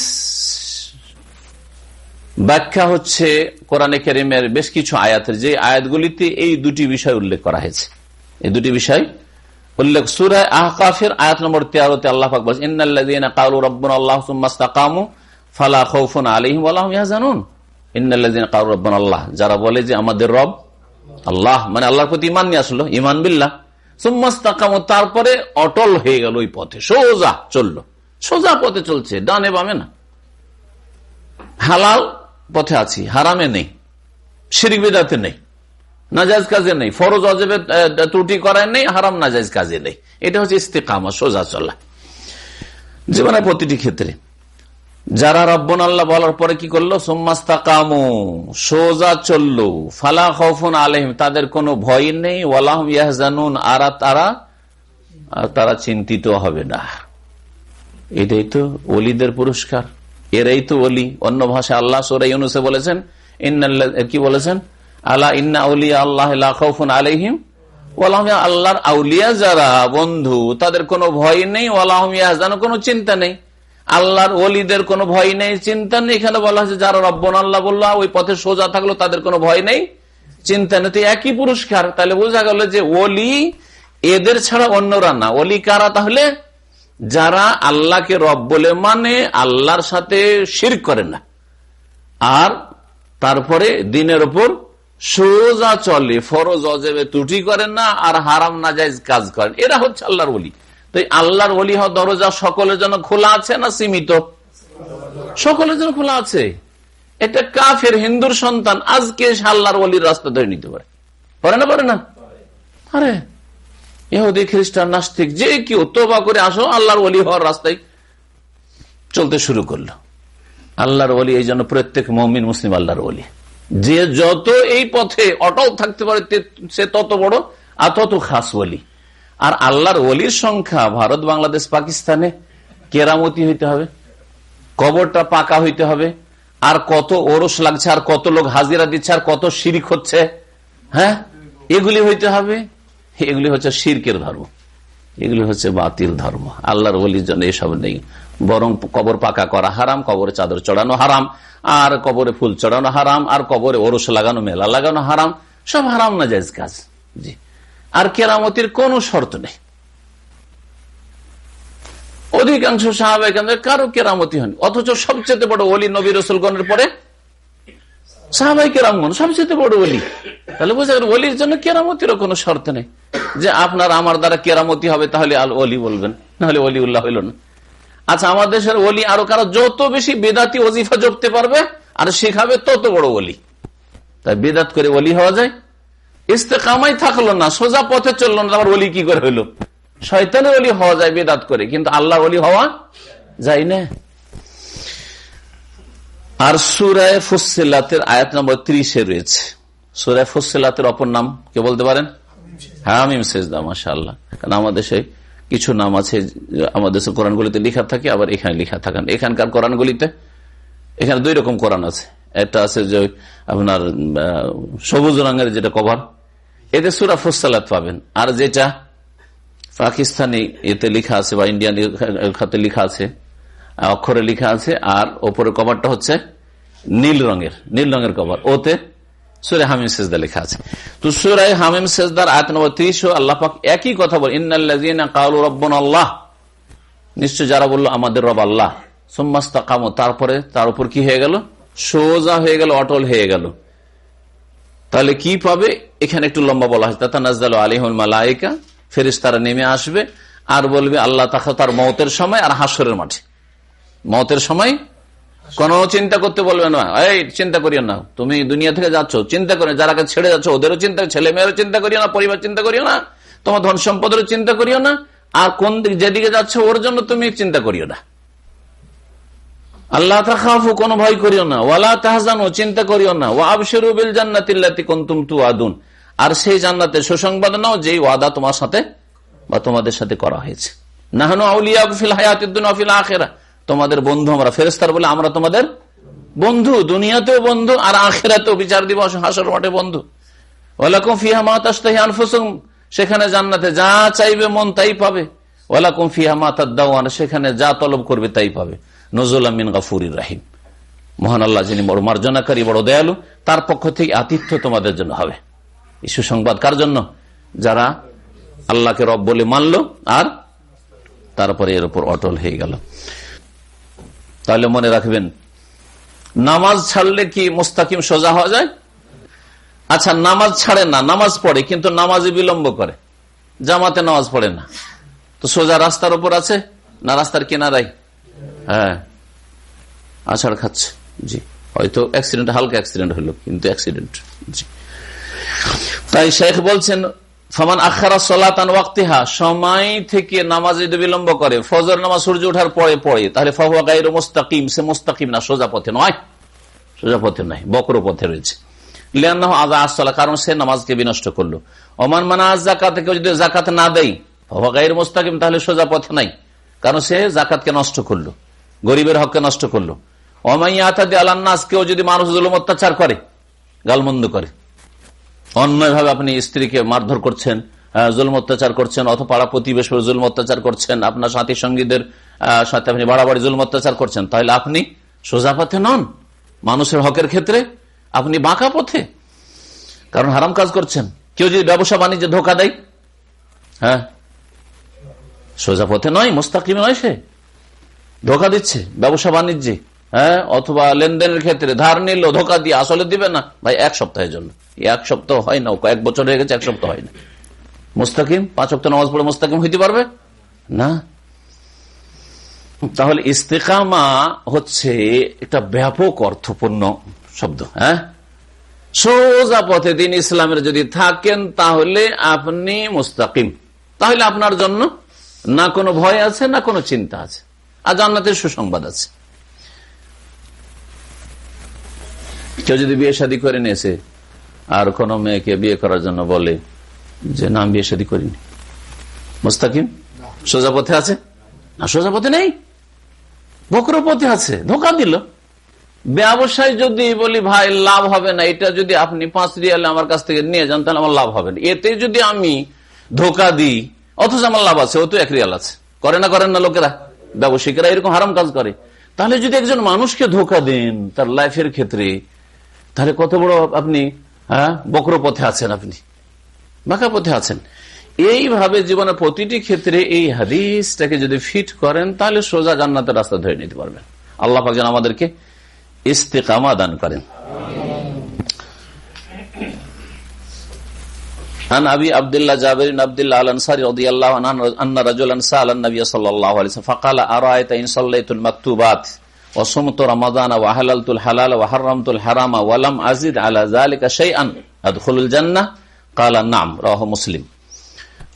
ব্যাখ্যা হচ্ছে কোরআনে কেরিমের বেশ কিছু আয়াতের, যে আয়াতগুলিতে এই দুটি বিষয় উল্লেখ করা হয়েছে। এই দুটি বিষয় উল্লেখ। সুরায় আহকাফের আয়াত নম্বর তেরোতে আল্লাহ পাক ইন্নাল্লাযীনা ক্বালু ফালা খাউফুন আলাইহিম ওয়া লাহুম ইয়াহজানুন। ইন্নাল্লাযীনা ক্বালু আল্লাহ, যারা বলে যে আমাদের রব আল্লাহ মানে আল্লাহর প্রতি ঈমান নিয়ে আসলো, ঈমান বিল্লাহ। সুম্মা তারপরে অটল হয়ে গেল ওই পথে। সোজা চলল। সোজা পথে চলছে, ডানে বামে না। হালাল পথে আছি, হারামে নেই, শিরিক বিদাতে নেই নাজাজ কাজে নেই, ফরজ অজেবে ত্রুটি করায় নেই, হারাম নাজাজ কাজে নেই। এটা হচ্ছে ইস্তেকামা, সোজা চলা। জীবনের প্রতিটি ক্ষেত্রে। যারা রব্বন আল্লাহ বলার পরে কি করল? সোম্মাস্তাকামু, সোজা চলল। ফালা খফুন আলহিম তাদের কোনো ভয় নেই। ওয়ালাহম ইয়াহজানুন, আর তারা তারা চিন্তিত হবে না। এটাই তো অলিদের পুরস্কার। এরাই তো অলি অন্য ভাষা আল্লাহ সোরাই অনুসে বলেছেন কি বলেছেন? আল্লাহ ইন্না আল্লাহ আলহিম আল্লাহর আউলিয়া যারা, বন্ধু, তাদের কোনো ভয় নেই। ওয়ালাহমিয়া কোনো চিন্তা নেই। আল্লাহর ওলিদের কোনো ভয় নেই, চিন্তা নেই। এখানে বলা হয়েছে, যারা রব্বন আল্লাহ বলল, ওই পথে সোজা থাকল, তাদের কোনো ভয় নেই, চিন্তা নেই। একই পুরস্কার। তাহলে বোঝা গেল যে ওলি এদের ছাড়া অন্যরা না। ওলি কারা তাহলে? যারা আল্লাহকে রব বলে মানে আল্লাহর সাথে শির করে না। আর তারপরে দিনের ওপর সোজা চলে, ফরজ অজেবে ত্রুটি করেন না, আর হারাম নাজাইজ কাজ করেন। এরা হচ্ছে আল্লাহর বলি তো আল্লাহর হওয়া দরজা সকলের জন্য খোলা আছে না সীমিত? সকলের জন্য খোলা আছে। এটা কাফের, হিন্দুর সন্তান আজকে আল্লাহর বলির রাস্তা ধরে নিতে পারে। পারে না পারে না? আরে ইহুদি, খ্রিস্টান, নাস্তিক, যে কেউ তোবা করে আসো, আল্লাহর অলি হওয়ার রাস্তায় চলতে শুরু করল। আল্লাহর অলি এই জন্য প্রত্যেক মমিন, মুসলিম আল্লাহর অলি যে যত এই পথে অটল থাকতে পারে সে তত বড় আর তত খাস বলি আর আল্লাহর অলির সংখ্যা ভারত, বাংলাদেশ, পাকিস্তানে কেরামতি হইতে হবে, কবরটা পাকা হইতে হবে, আর কত ওরস লাগছে, আর কত লোক হাজিরা দিচ্ছে, আর কত শিরিক হচ্ছে হ্যাঁ? এগুলি হইতে হবে। এগুলি হচ্ছে শিরকের ধর্ম। এগুলি হচ্ছে বাতিল ধর্ম। আল্লাহর বলির জন্য এসব নেই। বরং কবর পাকা করা হারাম, কবরে চাদর চড়ানো হারাম, আর কবরে ফুল চড়ানো হারাম, আর কবরে ওরস লাগানো, মেলা লাগানো হারাম, সব হারাম না যায় কাজ। জি। আর কেরামতির কোন শর্ত নেই। অধিকাংশ সাহাবাহিক কারও কেরামতি হয়নি। অথচ সবচেয়ে বড় অলি নবী রসুলগণের পরে সাহাবাই কেরামগণ সবচেয়ে বড় অলি তাহলে বোঝা গেল অলির জন্য কেরামতিরও কোনো শর্ত নেই। যে আপনার আমার দ্বারা কেরামতি হবে তাহলে আল অলি বলবেন, নাহলে অলি উল্লাহ হইল না। আচ্ছা আমাদের দেশের অলি আরও কারও যত বেশি বেদাতি অজিফা জপতে পারবে আর শেখাবে তত বড় অলি তাই বেদাত করে অলি হওয়া যায়। ইস্তেকামাই থাকল না, সোজা পথে চলল না আমার অলি কি করে হইল? শয়তানের অলি হওয়া যায় বেদাত করে, কিন্তু আল্লাহ অলি হওয়া যায় না। আর সুরায় ফুসিলাতের আয়াত নম্বর ত্রিশে রয়েছে। সুরায় ফুসিলাতের অপর নাম কে বলতে পারেন? হামিম সেজদা মাসা আল্লাহ কারণ আমাদের দেশে কিছু নাম আছে, আমাদের দেশের কোরআনগুলিতে লেখা থাকে, আবার এখানে লেখা থাকেন এখানকার কোরআনগুলিতে, এখানে দুই রকম কোরআন আছে। একটা আছে যে আপনার সবুজ রঙের যেটা কভার এতে সুরা ফুসালাত পাবেন। আর যেটা পাকিস্তানি এতে লেখা আছে বা ইন্ডিয়ান খাতে লিখা আছে, অক্ষরে লেখা আছে, আর ওপরের কভারটা হচ্ছে নীল রঙের নীল রঙের কভার। ওতে সুরে হামিম সেজদা লেখা আছে। তো সুরাই হামিম সেজদার আয়াত নম্বর ত্রিশ আল্লাহ পাক একই কথা বল ইন্নাল্লাযীনা ক্বালু রাব্বুনা আল্লাহ নিশ্চয় যারা বলল, আমাদের রব আল্লাহ। সুম্মাস্তাকামু তারপরে তার উপর কি হয়ে গেল? সোজা হয়ে গেল, অটল হয়ে গেল। তাহলে কি পাবে? এখানে একটু লম্বা বলা হয়েছে। তাতানাজ্জালু আলাইহিল মালায়েকা, ফেরেশতারা নেমে আসবে আর বলবে, আল্লাহ তাখা তার মতের সময় আর হাসরের মাঠে। মতের সময়? কোন চিন্তা করতে বলবে না। এই, চিন্তা করিও না। তুমি দুনিয়া থেকে যাচ্ছ, চিন্তা করে যারা ছেড়ে যাচ্ছ, ওদেরও চিন্তা ছেলে মেয়েরও চিন্তা করিও না, পরিবার চিন্তা করিও না, তোমার ধন সম্পদেরও চিন্তা করিও না। আর কোন দিক যেদিকে যাচ্ছ, ওর জন্য তুমি চিন্তা করিও না। আল্লাহ তাহু কোনো ভয় করিও না। ওয়ালা চিন্তা করিও না। ও তু আদুন আর সেই জান্নাতে সুসংবাদ নাও ওয়াদা তোমার সাথে বা তোমাদের সাথে করা হয়েছে। আখেরা। তোমাদের বন্ধু আমরা ফেরেস্তার বলে আমরা তোমাদের বন্ধু। দুনিয়াতেও বন্ধু, আর আখেরাতেও বিচার দিবস, হাসর মাঠে বন্ধু। ওয়ালাকুম ফিহা মাতাস্তাহি সেখানে জান্নাতে যা চাইবে মন তাই পাবে। ওয়ালাকুম ফিহা মাতাদ্দাওয়ান সেখানে যা তলব করবে তাই পাবে। নজরুল আমিন গাফুরির রাহিম। মহান আল্লাহ যিনি বড় মার্জনাকারী, বড় দয়ালু, তার পক্ষ থেকে আতিথ্য তোমাদের জন্য হবে। এই সুসংবাদ কার জন্য? যারা আল্লাহকে রব বলে মানল আর তারপরে এর উপর অটল হয়ে গেল। তাহলে মনে রাখবেন, নামাজ ছাড়লে কি মোস্তাকিম সোজা হওয়া যায়? আচ্ছা নামাজ ছাড়ে না, নামাজ পড়ে, কিন্তু নামাজে বিলম্ব করে। জামাতে নামাজ পড়ে না। তো সোজা রাস্তার উপর আছে না রাস্তার কিনারাই হ্যাঁ। আছাড় খাচ্ছে। জি। হয়তো অ্যাক্সিডেন্ট হালকা অ্যাক্সিডেন্ট হলো, কিন্তু অ্যাক্সিডেন্ট জি। তাই শেখ বলছেন, ফমান আখারা সলাতান ওয়াক্তিহা সময় থেকে নামাজ বিলম্ব করে, ফজর নামাজ সূর্য ওঠার পরে পড়ে, তাহলে মোস্তাকিম, সে মোস্তাকিম না, সোজা পথে নয়। সোজা পথে নয়, বক্র পথে রয়েছে। আজা নামাজকে বিনষ্ট করল। অমান মানা জাকাত কেউ যদি জাকাত না দেয়, ফাহুয়া গাইর মোস্তাকিম, তাহলে সোজা পথে নাই, কারণ সে জাকাতকে নষ্ট করল। গরিবের হককে নষ্ট করল। কেউ যদি মানুষ জুলুম অত্যাচার করে, গালমন্দ করে। অন্যায়ভাবে আপনি স্ত্রীকে মারধর করছেন জুলম অত্যাচার করছেন, অথবা পাড়া প্রতিবেশ জুলম অত্যাচার করছেন, আপনার সাথী সঙ্গীদের সাথে আপনি বাড়াবাড়ি জুলম অত্যাচার করছেন, তাহলে আপনি সোজা পথে নন। মানুষের হকের ক্ষেত্রে আপনি বাঁকা পথে। কারণ হারাম কাজ করছেন। কেউ যদি ব্যবসা বাণিজ্যে ধোকা দেয় হ্যাঁ সোজা পথে নয়, মোস্তাকিম নয় সে। ধোকা দিচ্ছে? ব্যবসা বাণিজ্যে হ্যাঁ? অথবা লেনদেনের ক্ষেত্রে ধার নিল, ধোকা দিয়ে আসলে দিবে না? ভাই, এক সপ্তাহের জন্য। এক সপ্তাহ হয় না কয়েক বছর হয়ে গেছে, এক সপ্তাহ হয় না। মুস্তাকিম, পাঁচ সপ্তাহ নামাজ পড়ে মুস্তাকিম হইতে পারবে? না। তাহলে ইস্তেকামা হচ্ছে একটা ব্যাপক অর্থপূর্ণ শব্দ হ্যাঁ? সোজা পথে দিন ইসলামের যদি থাকেন, তাহলে আপনি মুস্তাকিম। তাহলে আপনার জন্য না কোনো ভয় আছে, না কোনো চিন্তা আছে। আর জান্নাতের সুসংবাদ আছে। কেউ যদি বিয়ে শাদী করে নিয়েছে আর কোনো মেয়েকে বিয়ে করার জন্য বলে যে নাম বিয়ে শাদী করিনি। মুস্তাকিম? সোজা পথে আছে? না সোজা পথে নেই। বক্র পথে আছে ধোকা দিল। ব্যবসায় যদি বলি ভাই লাভ হবে না এটা যদি আপনি পাঁচ রিয়ালে আমার কাছ থেকে নিয়ে যান তাহলে আমার লাভ হবে না। এতে যদি আমি ধোকা দিই অথচ আমার লাভ আছে ও তো এক রিয়াল আছে। করে না করেন না লোকেরা? ব্যবসায়িকরা এরকম হারাম কাজ করে। তাহলে যদি একজন মানুষকে ধোকা দেন তার লাইফের ক্ষেত্রে, তাহলে কত বড় আপনি হ্যাঁ বক্র পথে আছেন আপনি। বাঁকা পথে আছেন। এইভাবে জীবনের প্রতিটি ক্ষেত্রে এই হাদিসটাকে যদি ফিট করেন, তাহলে সোজা জান্নাতের রাস্তা ধরে নিতে পারবেন। আল্লাহ পাকজন আমাদেরকে ইস্তেকামা দান করেন। عن ابي عبد الله جابر بن عبد الله الانصاري رضي الله عنه ان رجلا سال النبي صلى الله عليه وسلم فقال ارايت ان صليت المكتوبات وصمت رمضان وحللت الحلال وحرمت الحرام ولم ازد على ذلك شيئا ادخل الجنه قال نعم رواه مسلم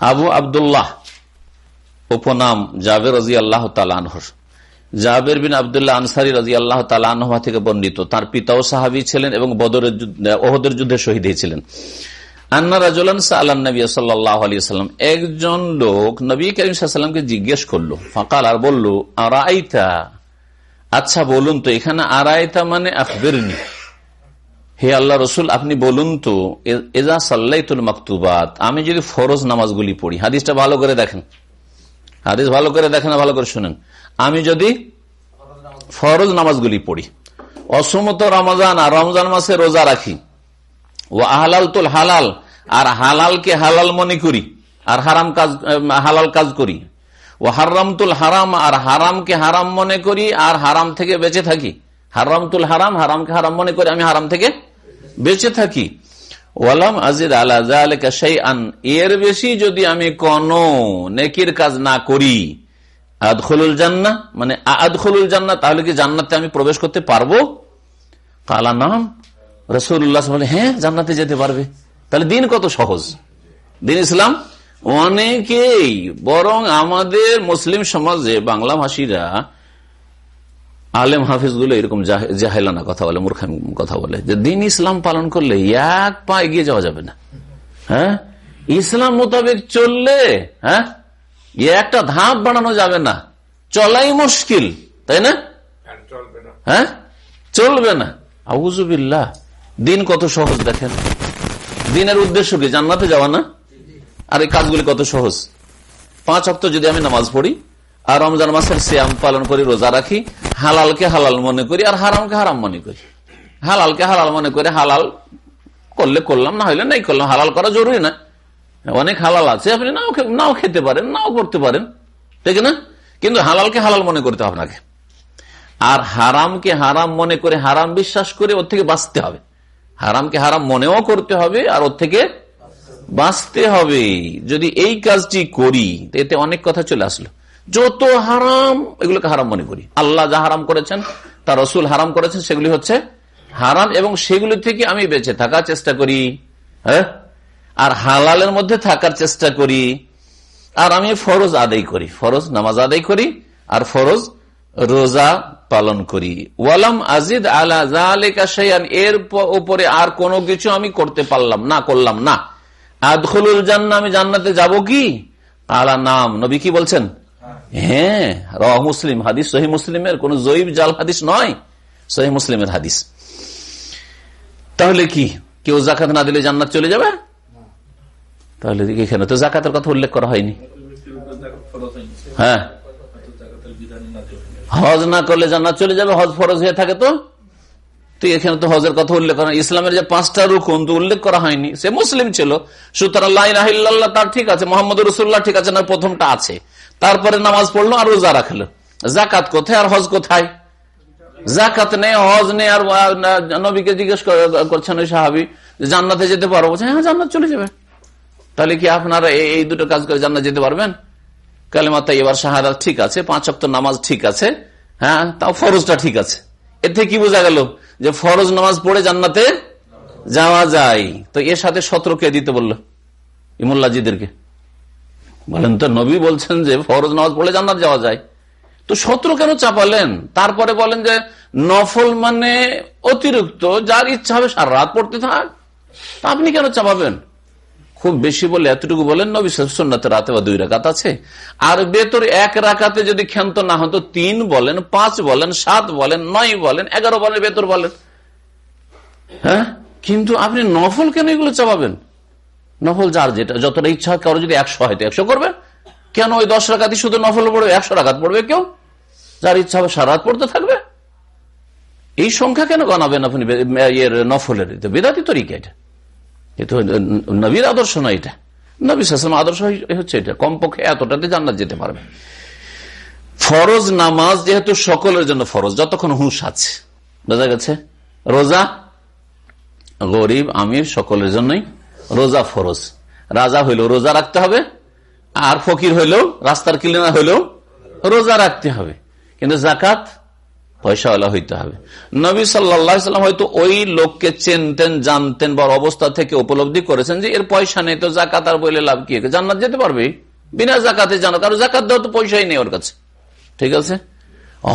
আবু আবদুল্লাহ উপনাম জাবের রাজি আল্লাহ তালানহর জাবের বিন আবদুল্লাহ আনসারি রাজি আল্লাহ তালানহা থেকে বর্ণিত তার পিতাও সাহাবি ছিলেন এবং বদরের ওহদের যুদ্ধে শহীদ হয়েছিলেন একজন লোক নবী করিম সাল্লামকে জিজ্ঞেস করল। ফাঁকাল আর বলল, আরাইতা? আচ্ছা বলুন তো, এখানে আড়াইতা মানে আখবিরনি। হে আল্লাহ রসুল, আপনি বলুন তো এজা সাল্লাইতুল মাকতুবাত, আমি যদি ফরজ নামাজগুলি পড়ি, হাদিসটা ভালো করে দেখেন। হাদিস ভালো করে দেখেন ভালো করে শুনেন। আমি যদি ফরজ নামাজগুলি পড়ি, অসমত রমজান আর রমজান মাসে রোজা রাখি ও আহলাল তুল হালাল আর হালালকে হালাল মনে করি, আর হারাম কাজ হালাল কাজ করি। ও হারামতুল হারাম, আর হারামকে হারাম মনে করি, আর হারাম থেকে বেঁচে থাকি। হারামতুল হারাম, হারামকে হারাম মনে করি, আমি হারাম থেকে বেঁচে থাকি। ওয়ালাম আজিদ আলা আন এর বেশি যদি আমি কোন নেকির কাজ না করি, আদখলুল জান্না মানে আদখলুল জান্না তাহলে কি জান্নাতে আমি প্রবেশ করতে পারব? কালা, নাম। রসুল্লাহ হ্যাঁ জান্নাতে যেতে পারবে। তাহলে দিন কত সহজ? দিন ইসলাম অনেকেই বরং আমাদের মুসলিম সমাজে বাংলা ভাষীরা আলেম হাফিজগুলো এরকম জাহেলানা কথা বলে মূর্খাম কথা বলে যে দিন ইসলাম পালন করলে এক পা এগিয়ে যাওয়া যাবে না। হ্যাঁ? ইসলাম মোতাবেক চললে হ্যাঁ? একটা ধাপ বাড়ানো যাবে না। চলাই মুশকিল তাই না? হ্যাঁ? চলবে না। আউজুবিল্লাহ দিন কত সহজ দেখেন। দিনের উদ্দেশ্য কি, জান্নাতে যাওয়া না? আর এই কাজগুলি কত সহজ? পাঁচ অক্ট যদি আমি নামাজ পড়ি, আর রমজান মাসের শ্যাম পালন করি, রোজা রাখি, হালালকে হালাল মনে করি, আর হারামকে হারাম মনে করি। হালালকে হালাল মনে করে হালাল করলে করলাম, না হইলে নাই করলাম। হালাল করা জরুরি না। অনেক হালাল আছে, আপনি নাও নাও খেতে পারেন, নাও করতে পারেন। ঠিক না? কিন্তু হালালকে হালাল মনে করতে হবে আপনাকে। আর হারামকে হারাম মনে করে হারাম বিশ্বাস করে ওর থেকে বাঁচতে হবে। হারামকে হারাম মনেও করতে হবে আর ওর থেকে বাঁচতে হবে। যদি এই কাজটি করি এতে অনেক কথা চলে আসলো। যত হারাম, এগুলোকে হারাম মনে করি। আল্লাহ যা হারাম করেছেন তার রসুল হারাম করেছেন, সেগুলি হচ্ছে হারাম এবং সেগুলি থেকে আমি বেঁচে থাকার চেষ্টা করি। হ্যাঁ? আর হালালের মধ্যে থাকার চেষ্টা করি। আর আমি ফরজ আদায় করি। ফরজ নামাজ আদায় করি, আর ফরজ রোজা পালন করি। ওয়ালাম আজিদ আলা এর উপরে আর কোনো কিছু আমি করতে পারলাম না, করলাম না। আদখলুল জান্না আমি জান্নাতে যাব কি? আলা নাম। নবী কি বলছেন? হ্যাঁ রহ মুসলিম। হাদিস সহি মুসলিমের, কোন জৈব জাল হাদিস নয়, সহি মুসলিমের হাদিস। তাহলে কি? কেউ জাকাত না দিলে জান্নাত চলে যাবে? তাহলে এখানে তো জাকাতের কথা উল্লেখ করা হয়নি। হ্যাঁ। হজ না করলে জান্নাত চলে যাবে, হজ ফরজ হয়ে থাকে তো? তুই এখানে তো হজের কথা উল্লেখ করা ইসলামের যে পাঁচটা রুকুন তো উল্লেখ করা হয়নি। সে মুসলিম ছিল। সুতরাং তার ঠিক আছে মোহাম্মদ রসুল্লাহ ঠিক আছে, না প্রথমটা আছে। তারপরে নামাজ পড়ল আর রোজা রাখল। জাকাত কোথায় আর হজ কোথায়? জাকাত নেই, হজ নেই, আর নবীকে জিজ্ঞেস করছেন ওই সাহাবি জান্নাতে যেতে পারব? হ্যাঁ জান্নাত চলে যাবে। তাহলে কি আপনারা এই দুটো কাজ করে জান্নাত যেতে পারবেন? কালেমাতা এবার শাহাদা ঠিক আছে, পাঁচ অক্ট নামাজ ঠিক আছে হ্যাঁ তাও ফরজটা ঠিক আছে। এর থেকে কি বোঝা গেল যে ফরজ নামাজ পড়ে জান্নাতে যাওয়া যায়? তো এর সাথে কে দিতে বলল? ইমুল্লাজিদেরকে। বলেন তো, নবী বলছেন যে ফরজ নামাজ পড়লে জান্নাত যাওয়া যায়। তো সতেরো কেন চাপালেন? তারপরে বলেন যে নফল মানে অতিরিক্ত, যার ইচ্ছা হবে সারা রাত পড়তে থাক। আপনি কেন চাপাবেন? খুব বেশি বলে এতটুকু বলেন, নবী রাতে বা দুই রাকাত আছে। আর বেতর এক রাকাতে যদি ক্ষান্ত না হতো তিন বলেন, পাঁচ বলেন, সাত বলেন, নয় বলেন, এগারো বলেন বেতর বলেন। হ্যাঁ? কিন্তু আপনি নফল কেন এগুলো চাপাবেন? নফল যার যেটা যতটা ইচ্ছা কারও যদি একশো হয়তো একশো করবে। কেন ওই দশ রাখাতি শুধু নফল পড়বে, একশো রাখাত পড়বে কেউ? যার ইচ্ছা হবে সারাত পড়তে থাকবে। এই সংখ্যা কেন গণাবেন আপনি নফলের? বেদাতি তরিকা এটা। কিন্তু নবীর আদর্শ নয় এটা? নবী সাসলাম আদর্শ হচ্ছে এটা। কমপক্ষে এতটাতে জান্নাত যেতে পারবে। ফরজ নামাজ যেহেতু সকলের জন্য ফরজ, যতক্ষণ হুঁশ আছে। বোঝা গেছে? রোজা গরিব, আমির সকলের জন্যই রোজা ফরজ। রাজা হইলেও রোজা রাখতে হবে, আর ফকির হইলেও, রাস্তার কিলিনা হইলেও রোজা রাখতে হবে। কিন্তু জাকাত পয়সাওয়ালা হইতে হবে। নবী সাল্লাম হয়তো ওই লোককে চেনতেন, জানতেন বা অবস্থা থেকে উপলব্ধি করেছেন যে এর পয়সা নেই, তো জাকাত আর বইলে লাভ কি? জান্নাত যেতে পারবে? বিনা জাকাতে জানো কারণ জাকাত দেওয়া তো পয়সাই নেই ওর কাছে। ঠিক আছে?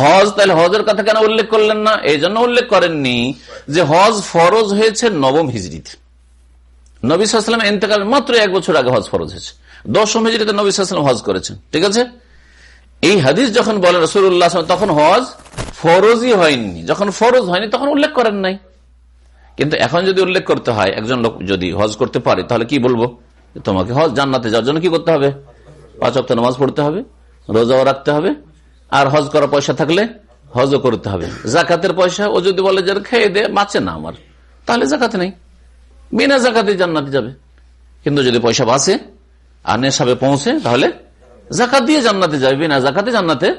হজ, তাহলে হজের কথা কেন উল্লেখ করলেন না? এই জন্য উল্লেখ করেননি যে হজ ফরজ হয়েছে নবম হিজড়িতে নবী সাল্লাম এতেকাল মাত্র এক বছর আগে হজ ফরজ হয়েছে। দশম হিজড়িতে নবী সাল্লাম হজ করেছেন। ঠিক আছে? এই হাদিস যখন বলে রসুল্লাহ তখন হজ ফরজই হয়নি। যখন ফরজ হয়নি, তখন উল্লেখ করেন নাই। কিন্তু এখন যদি উল্লেখ করতে হয়, একজন লোক যদি হজ করতে পারে, তাহলে কি বলব? তোমাকে হজ জান্নাতে যাওয়ার জন্য কি করতে হবে? পাঁচ অক্ট নামাজ পড়তে হবে, রোজাও রাখতে হবে, আর হজ করা পয়সা থাকলে হজও করতে হবে। জাকাতের পয়সা ও যদি বলে যে খেয়ে দে, বাঁচে না আমার, তাহলে জাকাতে নেই। বিনা জাকাতে জান্নাতে যাবে। কিন্তু যদি পয়সা বাঁচে, আর নেশাবে পৌঁছে, তাহলে জাকাত দিয়ে জান্নাতে যাবে বিনা জাকাতে জান্নাতে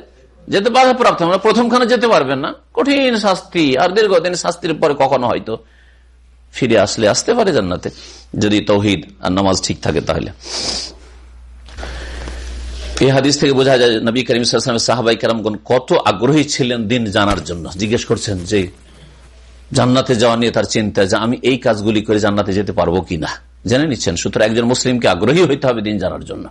যেতে বাধা প্রাপ্ত মানে প্রথমখানে যেতে পারবেন না। কঠিন শাস্তি, আর দীর্ঘদিন শাস্তির পরে কখনো হয়তো ফিরে আসলে আসতে পারে জান্নাতে। যদি তৌহিদ আর নামাজ ঠিক থাকে তাহলে। এই হাদিস থেকে বোঝা যায় নবী করিম সাহাবাই কালামগণ কত আগ্রহী ছিলেন দিন জানার জন্য। জিজ্ঞেস করছেন যে, জান্নাতে যাওয়া নিয়ে তার চিন্তা যে আমি এই কাজগুলি করে জান্নাতে যেতে পারব কিনা? জেনে নিচ্ছেন। সুতরাং একজন মুসলিমকে আগ্রহী হইতে হবে দিন জানার জন্য।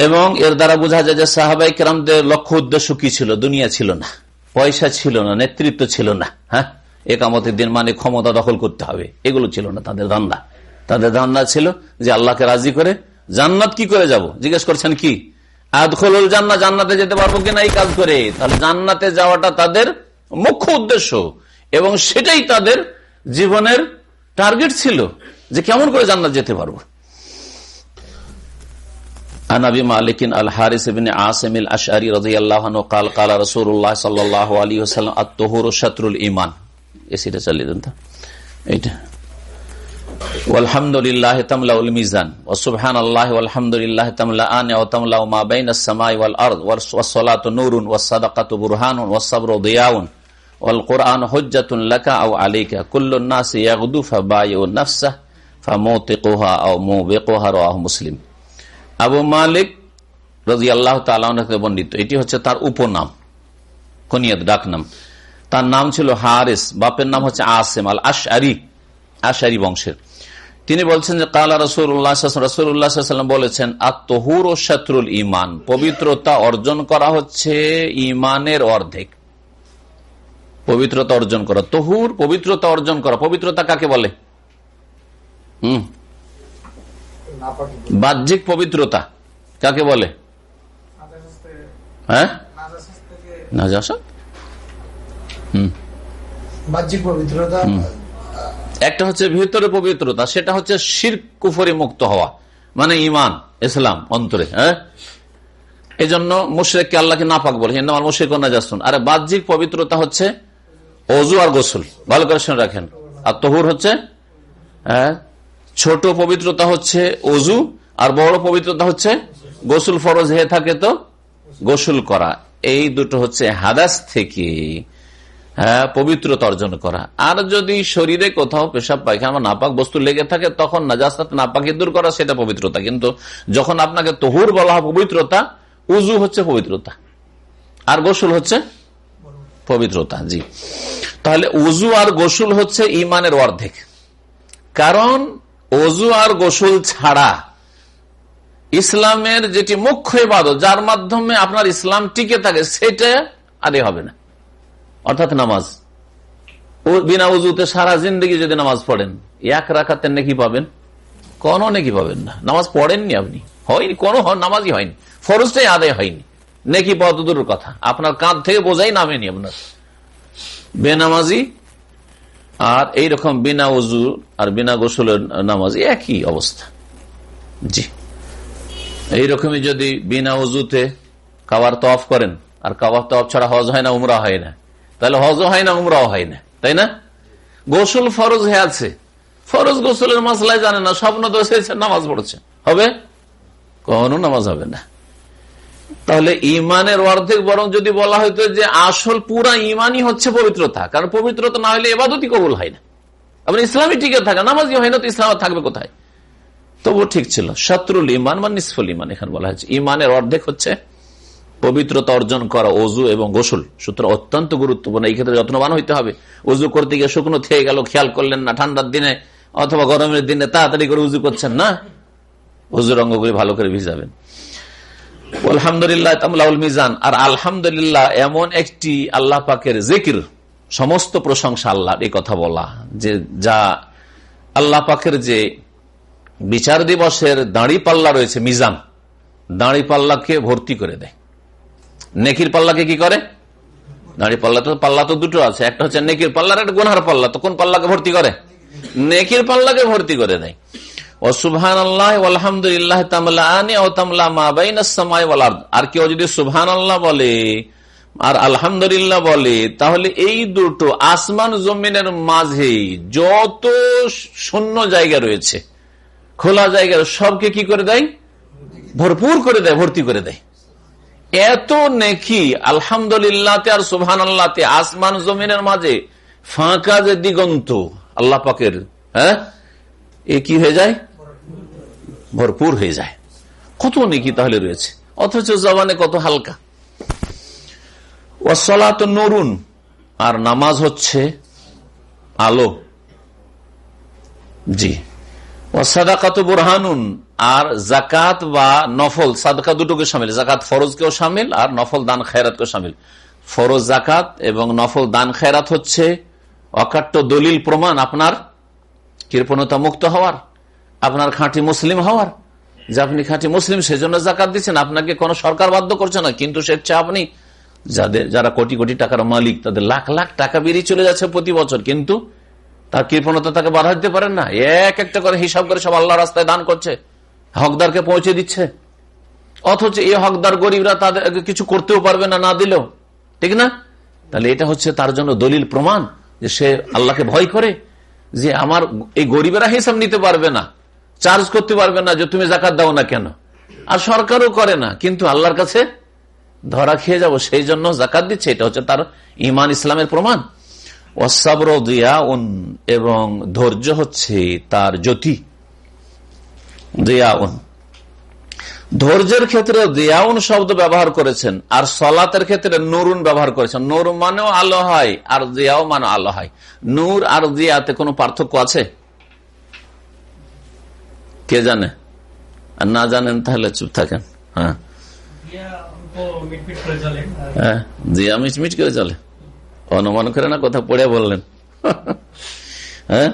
এবং এর দ্বারা বোঝা যায় যে সাহাবাই কেরামদের লক্ষ্য উদ্দেশ্য কি ছিল? দুনিয়া ছিল না। পয়সা ছিল না, নেতৃত্ব ছিল না হ্যাঁ? একামতের দিন মানে ক্ষমতা দখল করতে হবে। এগুলো ছিল না তাদের ধান্দা। তাদের ধান্দা ছিল যে আল্লাহকে রাজি করে জান্নাত কি করে যাব? জিজ্ঞেস করছেন কি? আদখল জান্নাত জান্নাতে যেতে পারব কিনা এই কাজ করে? তাহলে জান্নাতে যাওয়াটা তাদের মুখ্য উদ্দেশ্য। এবং সেটাই তাদের জীবনের টার্গেট ছিল যে কেমন করে জান্নাত যেতে পারব। عن ابي مالك الحارث بن عاصم الاشعري رضي الله عنه قال قال رسول الله صلى الله عليه وسلم الطهور شطر الايمان এসিটা চালিয়ে দেন তো এইটা والحمد لله تملا الميزان وسبحان الله والحمد لله تملأان وتملا ما بين السماء والارض والصلاه نور والصدقه برهان والصبر ضياء والقران حجه لك او عليك كل الناس يغدو فبايع نفسه فموثقها او موبقها رواه مسلم আবু মালিক রাজি আল্লাহ বন্ডিত এটি হচ্ছে তার উপনাম কনিয়ত ডাক নাম। তার নাম ছিল হারেস, বাপের নাম হচ্ছে আসেম আল আশ আশারি আশারি বংশের। তিনি বলছেন যে, কালা রসুল্লাহ রসুল্লাহাম বলেছেন আত্মহুর ও শত্রুল ইমান পবিত্রতা অর্জন করা হচ্ছে ইমানের অর্ধেক। পবিত্রতা অর্জন করা, তহুর পবিত্রতা অর্জন করা, পবিত্রতা কাকে বলে? হম। বাহ্যিক পবিত্রতা কাকে বলে? হ্যাঁ? বাহ্যিক পবিত্রতা একটা হচ্ছে ভিতরে পবিত্রতা সেটা হচ্ছে শির কুফরি মুক্ত হওয়া মানে ইমান ইসলাম অন্তরে হ্যাঁ? এই জন্য মুশ্রেককে আল্লাহকে নাপাক বলে হিন্দু আমার মুশ্রেক নাজাসুন আরে বাহ্যিক পবিত্রতা হচ্ছে অজু আর গোসল ভালো করে শুনে রাখেন। আর তহুর হচ্ছে হ্যাঁ? ছোট পবিত্রতা হচ্ছে অজু, আর বড় পবিত্রতা হচ্ছে গোসল ফরজ হয়ে থাকে তো গোসল করা। এই দুটো হচ্ছে হাদাস থেকে হ্যাঁ পবিত্রতা অর্জন করা। আর যদি শরীরে কোথাও পেশাব, পায়খানা, নাপাক বস্তু লেগে থাকে, তখন নাজাস্তাত নাপাকি দূর করা সেটা পবিত্রতা। কিন্তু যখন আপনাকে তহুর বলা হয় পবিত্রতা, উজু হচ্ছে পবিত্রতা, আর গোসল হচ্ছে পবিত্রতা, জি। তাহলে উজু আর গোসুল হচ্ছে ইমানের অর্ধেক। কারণ অজু আর গোসুল ছাড়া ইসলামের যেটি মুখ্য ইবাদত, যার মাধ্যমে আপনার ইসলাম টিকে থাকে, সেটা আরে হবে না। অর্থাৎ নামাজ। বিনা উজুতে সারা জিন্দগি যদি নামাজ পড়েন, এক রাখাতে নাকি পাবেন, কোনো নাকি পাবেন না। নামাজ পড়েননি আপনি। হয়নি, কোনো নামাজই হয়নি। ফরজটাই আদায় হয়নি। নেকি দূরের কথা। আপনার কাঁধ থেকে বোঝাই নামেনি আপনার। বেনামাজি আর এইরকম বিনা উজু আর বিনা গোসলের নামাজ একই অবস্থা। জি। এইরকমই যদি বিনা উজুতে কাবার তফ করেন, আর কাবার তফ ছাড়া হজ হয় না, উমরা হয় না। তাহলে হজও হয় না, উমরাও হয় না। তাই না? গোসল ফরজ হয়ে আছে। ফরজ গোসলের মশলায় জানে না, স্বপ্ন দোষ নামাজ পড়ছে। হবে? কখনো নামাজ হবে না। তাহলে ইমানের অর্ধেক বরং যদি বলা হইতো যে আসল পুরা ইমানই হচ্ছে পবিত্রতা, কারণ পবিত্রতা না হলে এবাদতই কবুল হয় না। আপনি ইসলামী টিকে থাকে নামাজই হয় না, তো ইসলাম থাকবে কোথায়? তবু ঠিক ছিল, শত্রুল ইমান বা নিসফুল ইমান এখানে বলা হয়েছে। ইমানের অর্ধেক হচ্ছে পবিত্রতা অর্জন করা অজু এবং গোসল। সুতরাং অত্যন্ত গুরুত্বপূর্ণ, এই ক্ষেত্রে যত্নবান হইতে হবে। উজু করতে গিয়ে শুকনো থেকে গেল, খেয়াল করলেন না, ঠান্ডার দিনে অথবা গরমের দিনে তাড়াতাড়ি করে উজু করছেন না? উজুর অঙ্গগুলি ভালো করে ভিজাবেন। আলহামদুলিল্লাহ মিজান। আর আলহামদুলিল্লাহ এমন একটি আল্লাহ পাকের জিকির, সমস্ত প্রশংসা আল্লাহ এই কথা বলা। যে যা আল্লাহ পাকের যে বিচার দিবসের দাঁড়ি পাল্লা রয়েছে, মিজান, দাঁড়ি পাল্লাকে ভর্তি করে দেয়। নেকির পাল্লাকে কি করে? দাঁড়ি পাল্লা তো পাল্লা তো দুটো আছে, একটা হচ্ছে নেকির পাল্লার একটা গোনার পাল্লা, তো কোন পাল্লাকে ভর্তি করে? নেকির পাল্লাকে ভর্তি করে দেয়। ও সুবহান আল্লাহ আলহামদুলিল্লাহ আর কেউ যদি সুবহান আল্লাহ বলে, আর আলহামদুলিল্লাহ বলে, তাহলে এই দুটো আসমান জমিনের মাঝে যত শূন্য জায়গা রয়েছে, খোলা জায়গা, সবকে কি করে দেয়? ভরপুর করে দেয়, ভর্তি করে দেয়। এত নেকি আলহামদুলিল্লাহতে আর সুবহান আল্লাহতে আসমান জমিনের মাঝে ফাঁকা যে দিগন্ত, আল্লাহ পাকের হ্যাঁ? এ কি হয়ে যায়? ভরপুর হয়ে যায়। কত নেকি তাহলে রয়েছে? অথচ জবানে কত হালকা। ওসলাত নরুন, আর নামাজ হচ্ছে আলো। জি। সাদাকাত বুরহানুন, আর জাকাত বা নফল, সাদকা দুটোকে সামিল। জাকাত ফরজকেও সামিল, আর নফল দান খেরাতকেও সামিল। ফরজ জাকাত এবং নফল দান খায়রাত হচ্ছে অকাট্য দলিল প্রমাণ আপনার কৃপণতা মুক্ত হওয়ার। আপনার খাঁটি মুসলিম হওয়ার। যে আপনি খাঁটি মুসলিম, সেজন্য জাকাত দিচ্ছেন। আপনাকে কোনো সরকার বাধ্য করছে না। কিন্তু স্বেচ্ছা আপনি, যাদের, যারা কোটি কোটি টাকার মালিক, তাদের লাখ লাখ টাকা বেরিয়ে চলে যাচ্ছে প্রতি বছর। কিন্তু তার কৃপণতা তাকে বাধা দিতে পারেন না। এক একটা করে হিসাব করে সব আল্লাহ রাস্তায় দান করছে। হকদারকে পৌঁছে দিচ্ছে। অথচ এই হকদার গরিবরা তাদের কিছু করতেও পারবে না না দিলেও। ঠিক না? তাহলে এটা হচ্ছে তার জন্য দলিল প্রমাণ যে সে আল্লাহকে ভয় করে যে আমার এই গরিবেরা হিসাব নিতে পারবে না। চার্জ করতে পারবে না যে তুমি জাকাত দাও না কেন? আর সরকারও করে না, কিন্তু আল্লাহর কাছে ধরা খেয়ে যাব, সেই জন্য জাকাত দিচ্ছে। এটা হচ্ছে তার ইমান ইসলামের প্রমাণ। এবং ধৈর্য হচ্ছে তার জ্যোতি। ধৈর্যের ক্ষেত্রে দিয়াউন শব্দ ব্যবহার করেছেন, আর সলাতের ক্ষেত্রে নুরুন ব্যবহার করেছেন। নুর মানেও আলো হয়, আর দিয়াও মানে আলো হয়। নূর আর দিয়াতে কোনো পার্থক্য আছে? কে জানে? আর না জানেন তাহলে চুপ থাকেন। হ্যাঁ। হ্যাঁ দিয়া মিটমিট করে চলে। অনুমান করে না কথা পড়ে বললেন। হ্যাঁ।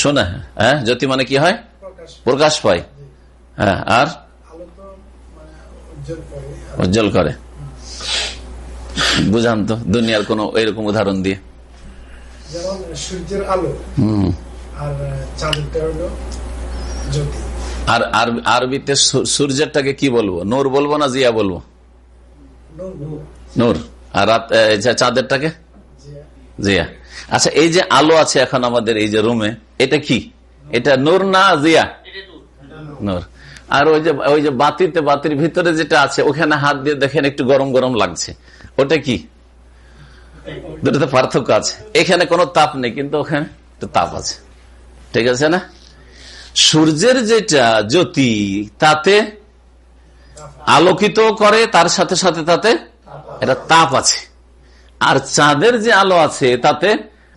শোনা হ্যাঁ জ্যোতি মানে কি হয়? প্রকাশ পায়। হ্যাঁ আর? উজ্জ্বল করে। বুঝান তো দুনিয়ার কোন এরকম উদাহরণ দিয়ে। যেমন সূর্যের আলো। আর চাঁদটা হলো জ্যোতি। আর আরবিতে সূর্যেরটাকে কি বলব? নূর বলব না জিয়া বলব? নূর আর রাত চাঁদেরটাকে? জিয়া। আচ্ছা এই যে আলো আছে এখন আমাদের এই যে রুমে এটা কি? এটা নূর না জিয়া? নূর। আর ওই যে ওই যে বাতিতে বাতির ভিতরে যেটা আছে ওখানে হাত দিয়ে দেখেন একটু গরম গরম লাগছে। ওটা কি? দুটোতে পার্থক্য আছে। এখানে কোনো তাপ নেই কিন্তু ওখানে তাপ আছে। ঠিক আছে না? সূর্যের যেটা জ্যোতি, তাতে আলোকিত করে, তার সাথে সাথে তাতে এটা তাপ আছে। আর চাঁদের যে আলো আছে, তাতে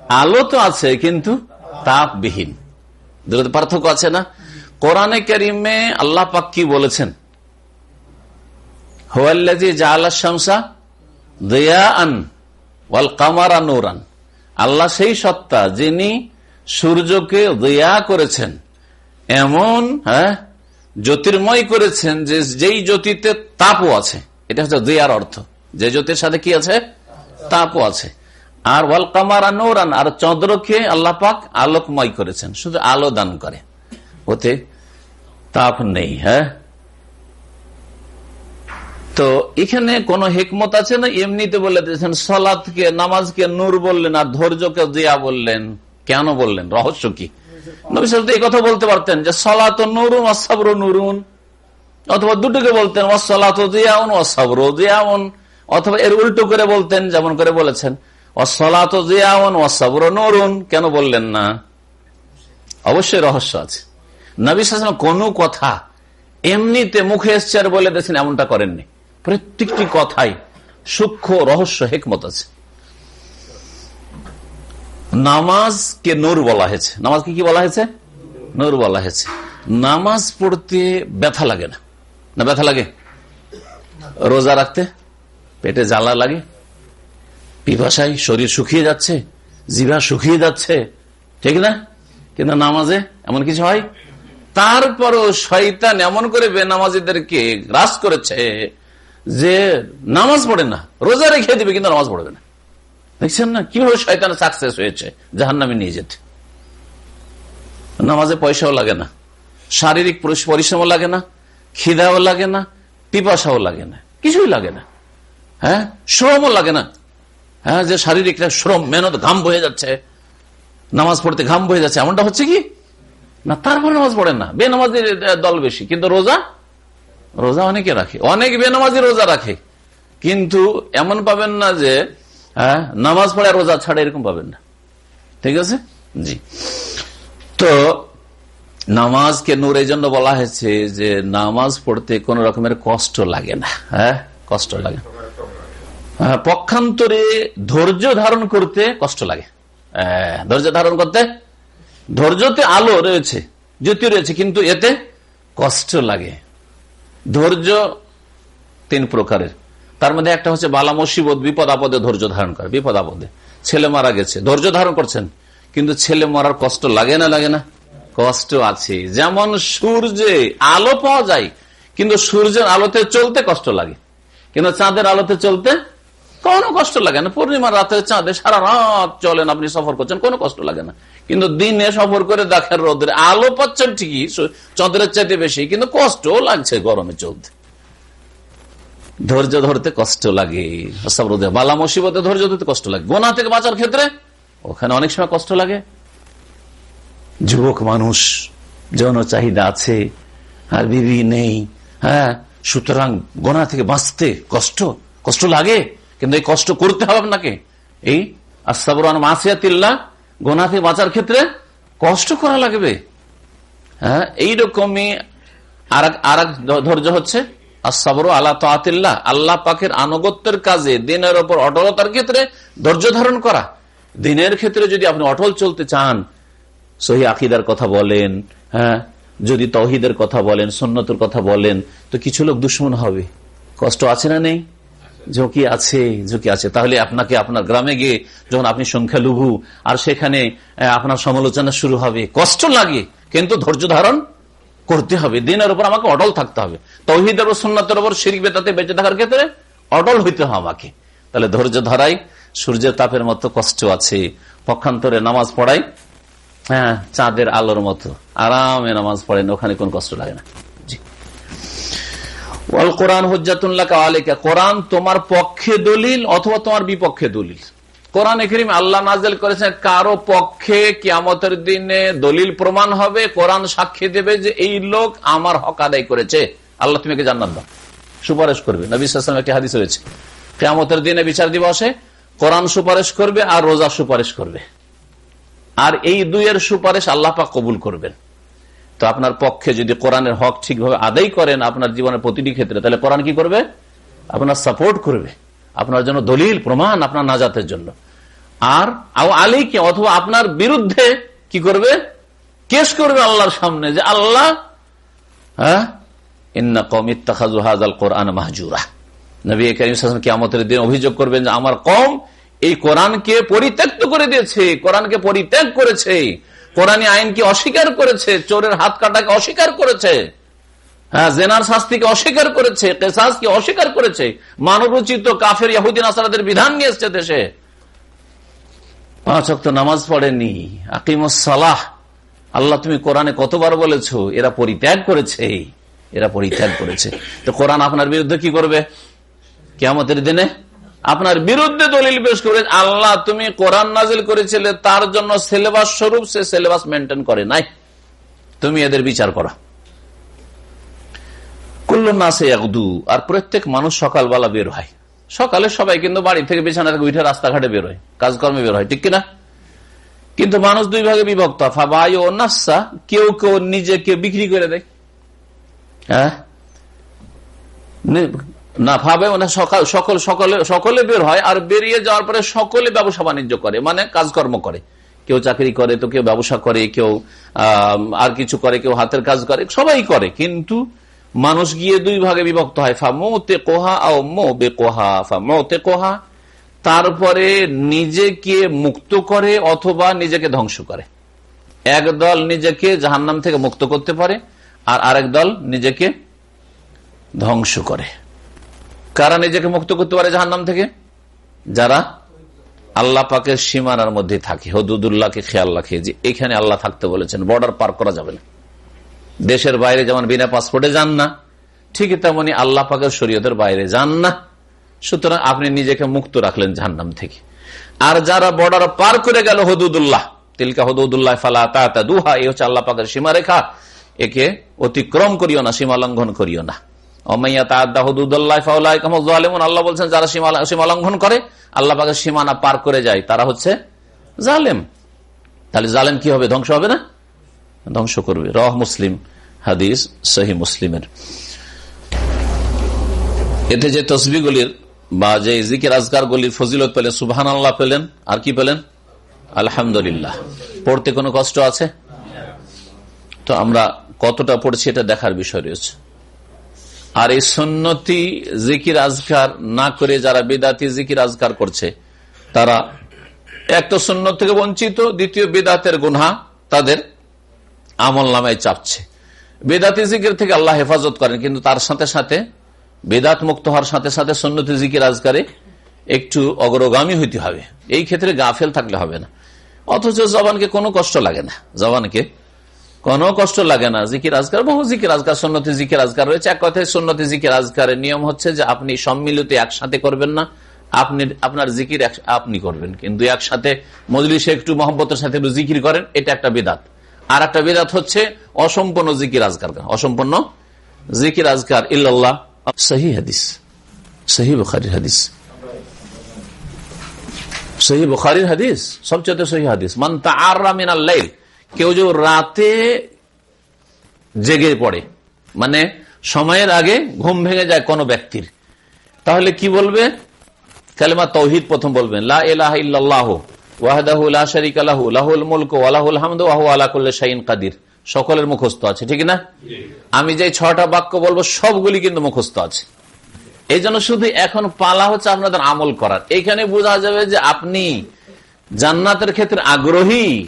আলো তো আছে, কিন্তু তাপবিহীন। দুটো পার্থক্য আছে না? কোরআনে করিমে আল্লাহ পাক কি বলেছেন? আন ওয়াল কামারা নোরান। আল্লাহ সেই সত্তা যিনি সূর্যকে দয়া করেছেন। এমন হ্যাঁ জ্যোতির্ময় করেছেন যে যেই জ্যোতিতে তাপও আছে। এটা হচ্ছে দয়ার অর্থ। যে জ্যোতির সাথে কি আছে? তাপও আছে। আর ওয়াল কামারা নোরান, আর চন্দ্রকে আল্লাহ পাক আলোকময় করেছেন। শুধু আলো দান করে। ওতে তাপ নেই হ্যাঁ। তো এখানে কোন হেকমত আছে না? এমনিতে বলে দিয়েছেন সলাৎকে নামাজকে নূর বললেন, আর ধৈর্যকে জিয়া বললেন। কেন বললেন? রহস্য কি? নবী কথা বলতে পারতেন যে, সলাত নুরুন অসাবর নুরুন। অথবা দুটোকে বলতেন অসলাত অসাবর জিয়াউন অথবা এর উল্টো করে বলতেন, যেমন করে বলেছেন অসলাত জিয়াউন অসাবর নুরুন। কেন বললেন না? অবশ্যই রহস্য আছে। নবী সাল কোন কথা এমনিতে মুখে এসছে আর বলে দিয়েছেন এমনটা করেননি। প্রত্যেকটি কথাই সূক্ষ্ম রহস্য, হেকমত আছে। নামাজকে নূর বলা হয়েছে। নামাজকে কি বলা হয়েছে? নূর বলা হয়েছে। নামাজ পড়তে ব্যথা লাগে না। না ব্যথা লাগে? রোজা রাখতে পেটে জ্বালা লাগে? পিপাসায় শরীর শুকিয়ে যাচ্ছে? জিভা শুকিয়ে যাচ্ছে? ঠিক না? কিন্তু নামাজে এমন কিছু হয়? তারপরও শয়তান এমন করে বেনামাজিদেরকে গ্রাস করেছে যে নামাজ পড়ে না, রোজা রেখে দিবে কিন্তু নামাজ পড়বে না। দেখছেন না? কীভাবে শয়তান সাকসেস হয়েছে। জাহান নামে নিয়ে যেতে। নামাজে পয়সাও লাগে না। শারীরিক পরিশ্রমও লাগে না। খিদাও লাগে না। পিপাসাও লাগে না। কিছুই লাগে না। হ্যাঁ? শ্রমও লাগে না। হ্যাঁ? যে শারীরিক শ্রম, মেহনত ঘাম বয়ে যাচ্ছে। নামাজ পড়তে ঘাম বয়ে যাচ্ছে। এমনটা হচ্ছে কি? না, তারপরে নামাজ পড়েন না। বেনামাজির দল বেশি। কিন্তু রোজা? রোজা অনেকে রাখে। অনেক বেনামাজি রোজা রাখে। কিন্তু এমন পাবেন না যে হ্যাঁ? নামাজ পড়ে রোজা ছাড়ে এরকম পাবেন না। ঠিক আছে? জি। তো নামাজকে নূর এই জন্য বলা হয়েছে যে নামাজ পড়তে কোন রকমের কষ্ট লাগে না। হ্যাঁ? কষ্ট লাগে। হ্যাঁ, পক্ষান্তরে ধৈর্য ধারণ করতে কষ্ট লাগে। হ্যাঁ, ধৈর্য ধারণ করতে? ধৈর্যতে আলো রয়েছে জ্যোতি রয়েছে কিন্তু এতে কষ্ট লাগে। ধৈর্য তিন প্রকারের। তার মধ্যে একটা হচ্ছে বালা মুসিবত, বিপদ আপদে ধৈর্য ধারণ করে, বিপদ আপদে। ছেলে মারা গেছে, ধৈর্য ধারণ করছেন, কিন্তু ছেলে মরার কষ্ট লাগে না লাগে না? কষ্ট আছে। যেমন সূর্যে আলো পাওয়া যায়, কিন্তু সূর্যের আলোতে চলতে কষ্ট লাগে। কিন্তু চাঁদের আলোতে চলতে কোনো কষ্ট লাগে না। পূর্ণিমার রাতে চাঁদে সারা রাত চলেন, আপনি সফর করছেন, কোনো কষ্ট লাগে না। কিন্তু দিনে সফর করে দেখেন রোদের আলো পাচ্ছেন ঠিকই চন্দ্রের চাইতে বেশি, কিন্তু কষ্টও লাগছে গরমে চলতে। ধৈর্য ধরতে কষ্ট লাগে। বালা মুসিবতে ধৈর্য ধরতে কষ্ট লাগে। গোনা থেকে বাঁচার ক্ষেত্রে ওখানে অনেক সময় কষ্ট লাগে। যুবক মানুষ, যৌন চাহিদা আছে, আর বিবি নেই হ্যাঁ? সুতরাং গোনা থেকে বাঁচতে কষ্ট কষ্ট লাগে। কিন্তু এই কষ্ট করতে হবে আপনাকে। এই আস্তাবরান মাসিয়াতিল্লা গোনা থেকে বাঁচার ক্ষেত্রে কষ্ট করা লাগবে। হ্যাঁ? এইরকমই আর এক ধৈর্য হচ্ছে আসাবর আল্লাহ তাতিল্লাহ, আল্লাহ পাকের আনুগত্যের কাজে, দিনের ওপর অটলতার ক্ষেত্রে ধৈর্য ধারণ করা। দিনের ক্ষেত্রে যদি আপনি অটল চলতে চান, সহি আকিদার কথা বলেন হ্যাঁ যদি তহিদের কথা বলেন সন্ন্যতের কথা বলেন, তো কিছু লোক দুশ্মন হবে। কষ্ট আছে না নেই? ঝুঁকি আছে ঝুঁকি আছে। তাহলে আপনাকে আপনার গ্রামে গিয়ে যখন আপনি সংখ্যালঘু, আর সেখানে আপনার সমালোচনা শুরু হবে। কষ্ট লাগে, কিন্তু ধৈর্য ধারণ করতে হবে। দিনের উপর আমাকে অটল থাকতে হবে। তহিদের ও সন্ন্যতের উপর শিরিক বেতাতে বেঁচে থাকার ক্ষেত্রে অটল হইতে হবে আমাকে। তাহলে ধৈর্য ধরাই, সূর্যের তাপের মতো কষ্ট আছে। পক্ষান্তরে নামাজ পড়াই হ্যাঁ চাঁদের আলোর মতো। আরামে নামাজ পড়েন, ওখানে কোন কষ্ট লাগে না। কোরআন হজ্জাতুল্লাহ আলিকা। কোরআন তোমার পক্ষে দলিল অথবা তোমার বিপক্ষে দলিল। কোরআন করিম আল্লাহ নাজেল করেছেন, কারও পক্ষে কিয়ামতের দিনে দলিল প্রমাণ হবে, কোরআন সাক্ষী দেবে যে এই লোক আমার হক আদায় করেছে। আল্লাহ তুমি জান্নাত দাও। সুপারিশ করবে। নবী সাল্লাম একটি হাদিস রয়েছে। কেয়ামতের দিনে বিচার দিবসে কোরআন সুপারিশ করবে আর রোজা সুপারিশ করবে। আর এই দুইয়ের সুপারিশ আল্লাহ পাক কবুল করবেন। তো আপনার পক্ষে যদি কোরআনের হক ঠিকভাবে আদায় করেন আপনার জীবনের প্রতিটি ক্ষেত্রে, তাহলে কোরআন কি করবে? আপনার সাপোর্ট করবে। আপনার জন্য দলিল, প্রমাণ আপনার নাজাতের জন্য। আর আলীকে অথবা আপনার বিরুদ্ধে কি করবে? কেস করবে আল্লাহর সামনে যে আল্লাহ হ্যাঁ? অভিযোগ করবেন যে আমার কম এই কোরআনকে পরিত্যক্ত করে দিয়েছে, কোরআনকে পরিত্যাগ করেছে, কোরআনী আইনকে অস্বীকার করেছে, চোরের হাত কাটাকে অস্বীকার করেছে। জেনার শাস্তিকে অস্বীকার করেছে, কেসাসকে অস্বীকার করেছে। মানবরচিত কাফের ইয়াহুদ্দিন আসাদের বিধান নিয়ে এসছে দেশে। পাঁচ অক্ট নামাজ পড়েনি আকিমুসালাহ আল্লাহ, তুমি কোরআনে কতবার বলেছ, এরা পরিত্যাগ করেছে। এরা পরিত্যাগ করেছে। তো কোরআন আপনার বিরুদ্ধে কি করবে? কেমতের দিনে? আপনার বিরুদ্ধে দলিল পেশ করে, আল্লাহ, তুমি কোরআন নাজিল করেছিলে, তার জন্য সিলেবাস স্বরূপ সে সিলেবাস মেনটেন করে নাই। তুমি এদের বিচার করো। কুল্ল না সে একদু আর প্রত্যেক মানুষ সকালবেলা বের হয়। সকালে সবাই কিন্তু বাড়ি থেকে বিছানা থেকে উঠে রাস্তাঘাটে বের হয়, কাজকর্মে বের হয়, ঠিক কিনা? কিন্তু মানুষ দুই ভাগে বিভক্ত। কেউ কেউ নিজেকে বিক্রি করে দেয়। হ্যাঁ? না ভাবে মানে সকাল, সকল, সকলে সকলে বের হয় আর বেরিয়ে যাওয়ার পরে সকলে ব্যবসা বাণিজ্য করে মানে কাজকর্ম করে। কেউ চাকরি করে তো কেউ ব্যবসা করে, কেউ আর কিছু করে, কেউ হাতের কাজ করে, সবাই করে। কিন্তু মানুষ গিয়ে দুই ভাগে বিভক্ত হয় ফা মোতে কোহা ও মো বে কোহা ফা মোতে কোহা তারপরে নিজেকে মুক্ত করে অথবা নিজেকে ধ্বংস করে। এক দল নিজেকে জাহান্নাম থেকে মুক্ত করতে পারে আর আরেক দল নিজেকে ধ্বংস করে। কারা নিজেকে মুক্ত করতে পারে জাহান্নাম থেকে? যারা আল্লাহ পাকের সীমানার মধ্যে থাকে। হদুদুল্লাহকে খেয়াল রাখে যে এখানে আল্লাহ থাকতে বলেছেন, বর্ডার পার করা যাবে না। দেশের বাইরে যেমন বিনা পাসপোর্টে যান না ঠিক তেমনি আল্লাহ পাকের শরীয়তের বাইরে যান না। সুতরাং আপনি নিজেকে মুক্ত রাখলেন জাহান্নাম থেকে। আর যারা বর্ডার পার করে গেল হদুদুল্লাহ, তিলকা হদুদুল্লাহ ফালা তা দুহা, এই হচ্ছে আল্লাহ পাকের সীমারেখা। একে অতিক্রম করিও না, সীমা লঙ্ঘন করিও না। আল্লাহ বলছেন, যারা সীমা লঙ্ঘন করে, আল্লাহ পাকের সীমানা পার করে যায়, তারা হচ্ছে জালেম। তাহলে জালেম কি হবে? ধ্বংস হবে না? ধ্বংস করবে রহ মুসলিম, হাদিস সহি মুসলিমের। এতে যে তসবিগুলির বা যে জিকির আজগার গুলির ফজিলত পেলেন সুবহান আল্লাহ পেলেন, আর কি পেলেন? আলহামদুলিল্লাহ। পড়তে কোনো কষ্ট আছে? তো আমরা কতটা পড়ছি এটা দেখার বিষয় রয়েছে। আর এই সন্ন্যতি জিকির আজকার না করে যারা বেদাতি জিকির আজকার করছে, তারা এক তো সন্ন্যত থেকে বঞ্চিত, দ্বিতীয় বেদাতের গুনহা তাদের আমল নামায় চাপছে। বেদাতি জিকির থেকে আল্লাহ হেফাজত করেন, কিন্তু তার সাথে সাথে বেদাত মুক্ত হওয়ার সাথে সাথে সন্ন্যতি জিকির আজকারে একটু অগ্রগামী হইতে হবে। এই ক্ষেত্রে গাফেল থাকলে হবে না। অথচ জবানকে কোনো কষ্ট লাগে না। জবানকে কোনো কষ্ট লাগে না। জিকির আজকার, বহু জিকির আজকার সন্ন্যতি জিকির আজকার রয়েছে। এক কথায় সন্ন্যতি জিকির আজকারের নিয়ম হচ্ছে যে আপনি সম্মিলিত একসাথে করবেন না। আপনি, আপনার জিকির আপনি করবেন। কিন্তু একসাথে মজলিসে একটু মহব্বতের সাথে জিকির করেন, এটা একটা বেদাত। আর একটা বেদাত হচ্ছে অসম্পন্ন জিকির আজকার। অসম্পন্ন জিকির আজকার ইল্লাল্লাহ। সহি হাদিস। সহি বুখারির হাদিস। সহি বুখারির হাদিস? সবচেয়ে সহি হাদিস। মান তাআরা মিনাল লাইল। কেউ যে রাতে জেগে পড়ে মানে সময়ের আগে ঘুম ভেঙে যায় কোনো ব্যক্তির, তাহলে কি বলবে? কালেমা তৌহিদ প্রথম বলবেন লাহু সকলের মুখস্থ আছে, ঠিক না? আমি যে ছটা বাক্য বলব, সবগুলি কিন্তু মুখস্থ আছে। এই শুধু এখন পালা হচ্ছে আপনাদের আমল করার। এখানে বোঝা যাবে যে আপনি জান্নাতের ক্ষেত্রে আগ্রহী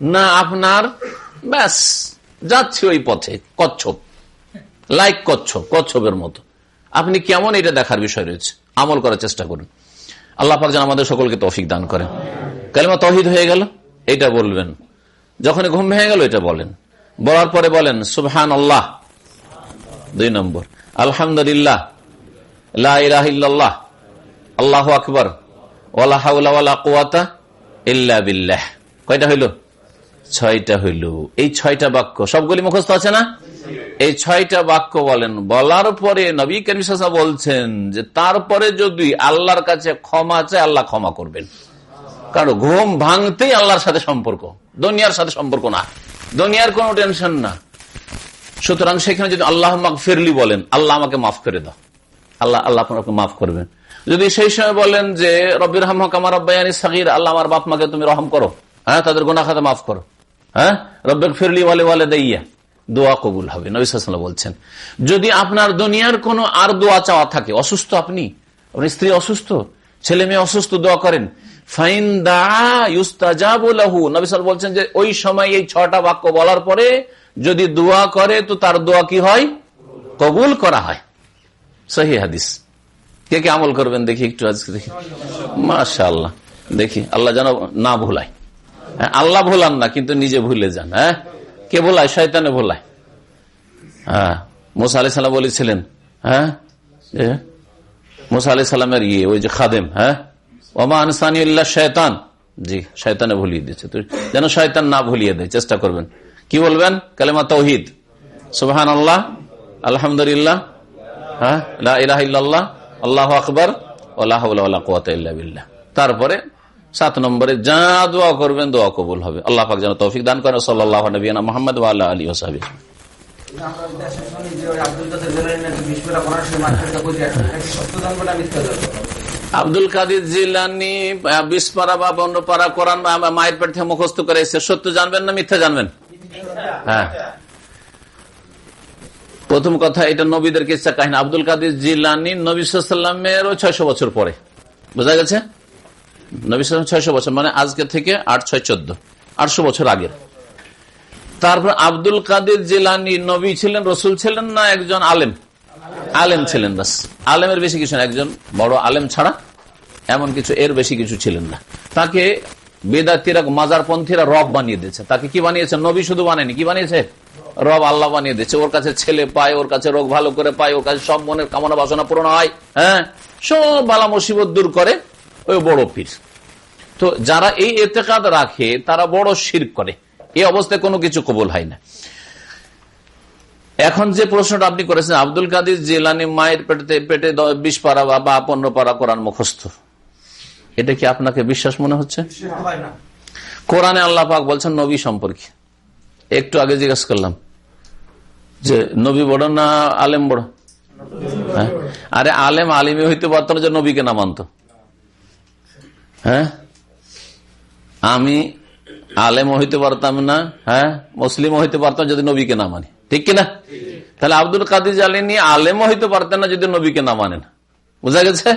না আপনার, ব্যাস, যাচ্ছে ওই পথে, কচ্ছপ। লাইক কচ্ছপ, কচ্ছপের মতো। আপনি কেমন এটা দেখার বিষয় রয়েছে। আমল করার চেষ্টা করুন। আল্লাহ পাক যেন আমাদের সকলকে তৌফিক দান করেন। কালিমা তহিদ হয়ে গেল, এটা বলবেন। যখন ঘুম ভেঙে গেল, এটা বলেন। বলার পরে বলেন সুবহান আল্লাহ দুই নম্বর, আলহামদুলিল্লাহ। লাহ আল্লাহ আকবর। বিল্লাহ। কয়টা হইল? ছয়টা হইল। এই ছয়টা বাক্য সবগুলি মুখস্থ আছে না? এই ছয়টা বাক্য বলেন। বলার পরে নবী করিমা বলছেন যে, তারপরে যদি আল্লাহর কাছে ক্ষমা চায়, আল্লাহ ক্ষমা করবেন। কারণ ঘুম ভাঙতেই আল্লাহর সাথে সম্পর্ক। দুনিয়ার সাথে সম্পর্ক না। দুনিয়ার কোনো টেনশন না। সুতরাং সেখানে যদি আল্লাহ ফেরলি বলেন, আল্লাহ আমাকে মাফ করে দাও। আল্লাহ আল্লাহ আপনাকে মাফ করবেন। যদি সেই সময় বলেন যে রবির রহমক আমার রব্বায়ানি সাকির আল্লাহ আমার বাপ মাকে তুমি রহম করো। হ্যাঁ তাদের গোনা খাতে মাফ করো। হ্যাঁ রব্বেক ফিরলি বলে বলে দেইয়া দোয়া কবুল হবে। নবিসাল্লাম বলছেন যদি আপনার দুনিয়ার কোনো আর দোয়া চাওয়া থাকে অসুস্থ আপনি আপনার স্ত্রী অসুস্থ ছেলে মেয়ে অসুস্থ দোয়া করেন। ফাইন দা ইউস্তাজাবুলাহু নবিসাল বলছেন যে ওই সময় এই ছটা বাক্য বলার পরে যদি দোয়া করে তো তার দোয়া কি হয়? কবুল করা হয়। সহি হাদিস। কে কে আমল করবেন দেখি একটু আজকে দেখি। মাশা আল্লাহ দেখি আল্লাহ যেন না ভুলায়। হ্যাঁ, আল্লাহ ভোলান না কিন্তু নিজে ভুলে যান হ্যাঁ? কে ভোলায়? শয়তানে ভোলায়। হ্যাঁ মোসা আলি সাল্লাম বলেছিলেন হ্যাঁ? মোসা আলি সাল্লামের ইয়ে ওই যে খাদেম হ্যাঁ? ওমা আনসানি শয়তান। জি, শয়তানে ভুলিয়ে দিচ্ছে যেন শয়তান না ভুলিয়ে দেয়, চেষ্টা করবেন। কি বলবেন? কালেমা তৌহিদ। সুবহান আল্লাহ আলহামদুলিল্লাহ হ্যাঁ? ইল্লাল্লাহ, আল্লাহ আকবর বিল্লাহ। তারপরে সাত নম্বরে যা দোয়া করবেন দোয়া কবুল হবে। আল্লাহ পাক যেন তৌফিক দান করেন। সাল্লাহ নবীনা মোহাম্মদ আল্লাহ আলী ওসাহাবি আব্দুল কাদের জিলানি বিসপাড়া বা বন্যপাড়া কোরআন মায়ের পেট থেকে মুখস্থ করে এসে সত্য জানবেন না মিথ্যা জানবেন? হ্যাঁ। প্রথম কথা এটা নবীদের কিসা কাহিনী। আব্দুল কাদির জিলানি নবী সাল্লামেরও ছয়শো বছর পরে। বোঝা গেছে? সাল্লাম ছয়শো বছর মানে আজকে থেকে আট ছয় চোদ্দ আটশো বছর আগের। তারপর আব্দুল কাদির জিলানি নবী ছিলেন, রসুল ছিলেন না একজন আলেম? আলেম ছিলেন বাস। আলেমের বেশি কিছু একজন বড় আলেম ছাড়া এমন কিছু, এর বেশি কিছু ছিলেন না। তাকে বেদাতিরা, মাজারপন্থীরা রব বানিয়ে দিয়েছে। তাকে কি বানিয়েছে? নবী শুধু বানায়নি, কি বানিয়েছে? রব আল্লাহ বানিয়ে দিয়েছে। ওর কাছে ছেলে পায়, ওর কাছে রোগ ভালো করে পায়, ওর কাছে সব মনের কামনা বাসনা পূরণ হয় হ্যাঁ? সব বালা মুসিবত দূর করে ওই বড় পীর। তো যারা এই এতেকাদ রাখে, তারা বড় শির করে। এই অবস্থায় কোনো কিছু কবুল হয় না। এখন যে প্রশ্নটা আপনি করেছেন, আব্দুল কাদির জেলানি মায়ের পেটে পেটে বিষ পারা বা- পনেরো পারা কোরআন মুখস্থ। এটা কি আপনাকে বিশ্বাস মনে হচ্ছে? কোরআনে আল্লাহ পাক বলছেন, নবী সম্পর্কে। একটু আগে জিজ্ঞেস করলাম যে, নবী বড় না আলেম বড়? হ্যাঁ? আরে আলেম আলিমে হইতে পারত না যে নবীকে না মানত। হ্যাঁ? আমি আলেম হইতে পারতাম না হ্যাঁ? মুসলিম হইতে পারতাম যদি নবীকে না মানি। ঠিক কিনা? তাহলে আব্দুল কাদির জালিনী আলেমও হইতে পারতেন না যদি নবীকে না মানেন। বুঝা গেছে?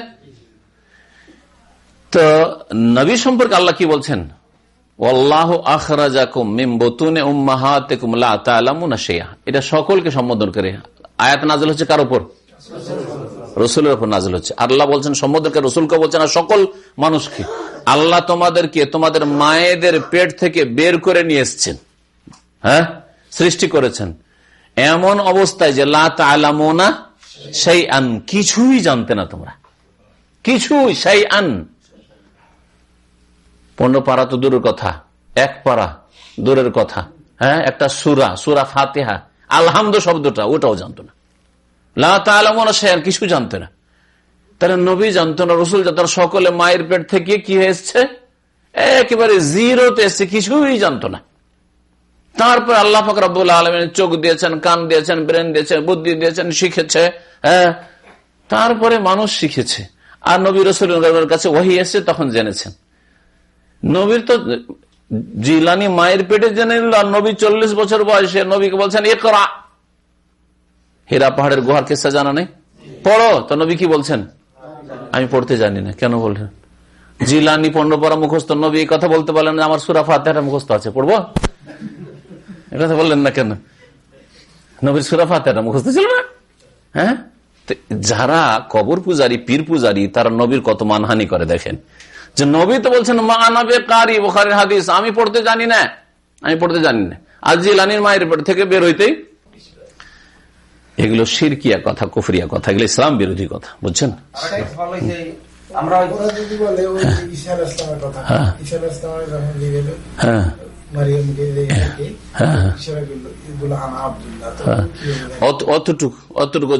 তো নবী সম্পর্কে আল্লাহ কি বলছেন? এটা সকলকে সম্বোধন করে। আয়াত নাযিল হচ্ছে কার উপর? রসুলের উপর নাযিল হচ্ছে। আল্লাহ বলছেন করে রসুলকে বলছেন, আর সকল মানুষকে, আল্লাহ তোমাদেরকে, তোমাদের মায়েদের পেট থেকে বের করে নিয়ে এসছেন। হ্যাঁ? সৃষ্টি করেছেন। এমন অবস্থায় যে, লা সেই আন কিছুই জানতে না তোমরা। কিছুই সেই আন পনেরো পারা তো দূরের কথা, এক পারা দূরের কথা। হ্যাঁ? একটা সুরা সুরা ফাতেহা। আলহামদ শব্দটা, ওটাও জানতো না। আর কিছু জানতো না। তাহলে নবী জানতো না, রসুল জানতো সকলে মায়ের পেট থেকে কি হয়েছে একেবারে জিরোতে এসছে, কিছুই জানতো না। তারপর আল্লাহ ফকরাবুল আলমের চোখ দিয়েছেন, কান দিয়েছেন, ব্রেন দিয়েছেন, বুদ্ধি দিয়েছেন, শিখেছে হ্যাঁ। তারপরে মানুষ শিখেছে। আর নবী কাছে ওহি এসে তখন জেনেছেন। নবীর তো জিলানি মায়ের পেটে জেনে নিল, আর নবী চল্লিশ বছর বয়সে নবীকে বলছেন এ করা হেরা পাহাড়ের গুহার কেসা জানা নেই? পড়ো, তো নবী কি বলছেন? আমি পড়তে জানি না, কেন বলছেন জিলানি পনেরো পড়া মুখস্থ, নবী কথা বলতে পারলেন আমার সুরা ফাতেহাটা মুখস্থ আছে, পড়ব? কথা বললেন না কেন? নবীর সুরা ফাতেহাটা মুখস্থ ছিল না? হ্যাঁ? যারা কবর পূজারি, পীর পূজারি, তারা নবীর কত মানহানি করে দেখেন। যে নবী তো বলছেন, মা আনাবে কারি বোখারের হাদিস, আমি পড়তে জানি না। আমি পড়তে জানি না। আজ জিলানির মায়ের থেকে বের হইতেই এগুলো শিরকিয়া কথা কুফরিয়া কথা এগুলো ইসলাম বিরোধী কথা বুঝছেন? আমরা যদি বলে কথা যখন হ্যাঁ।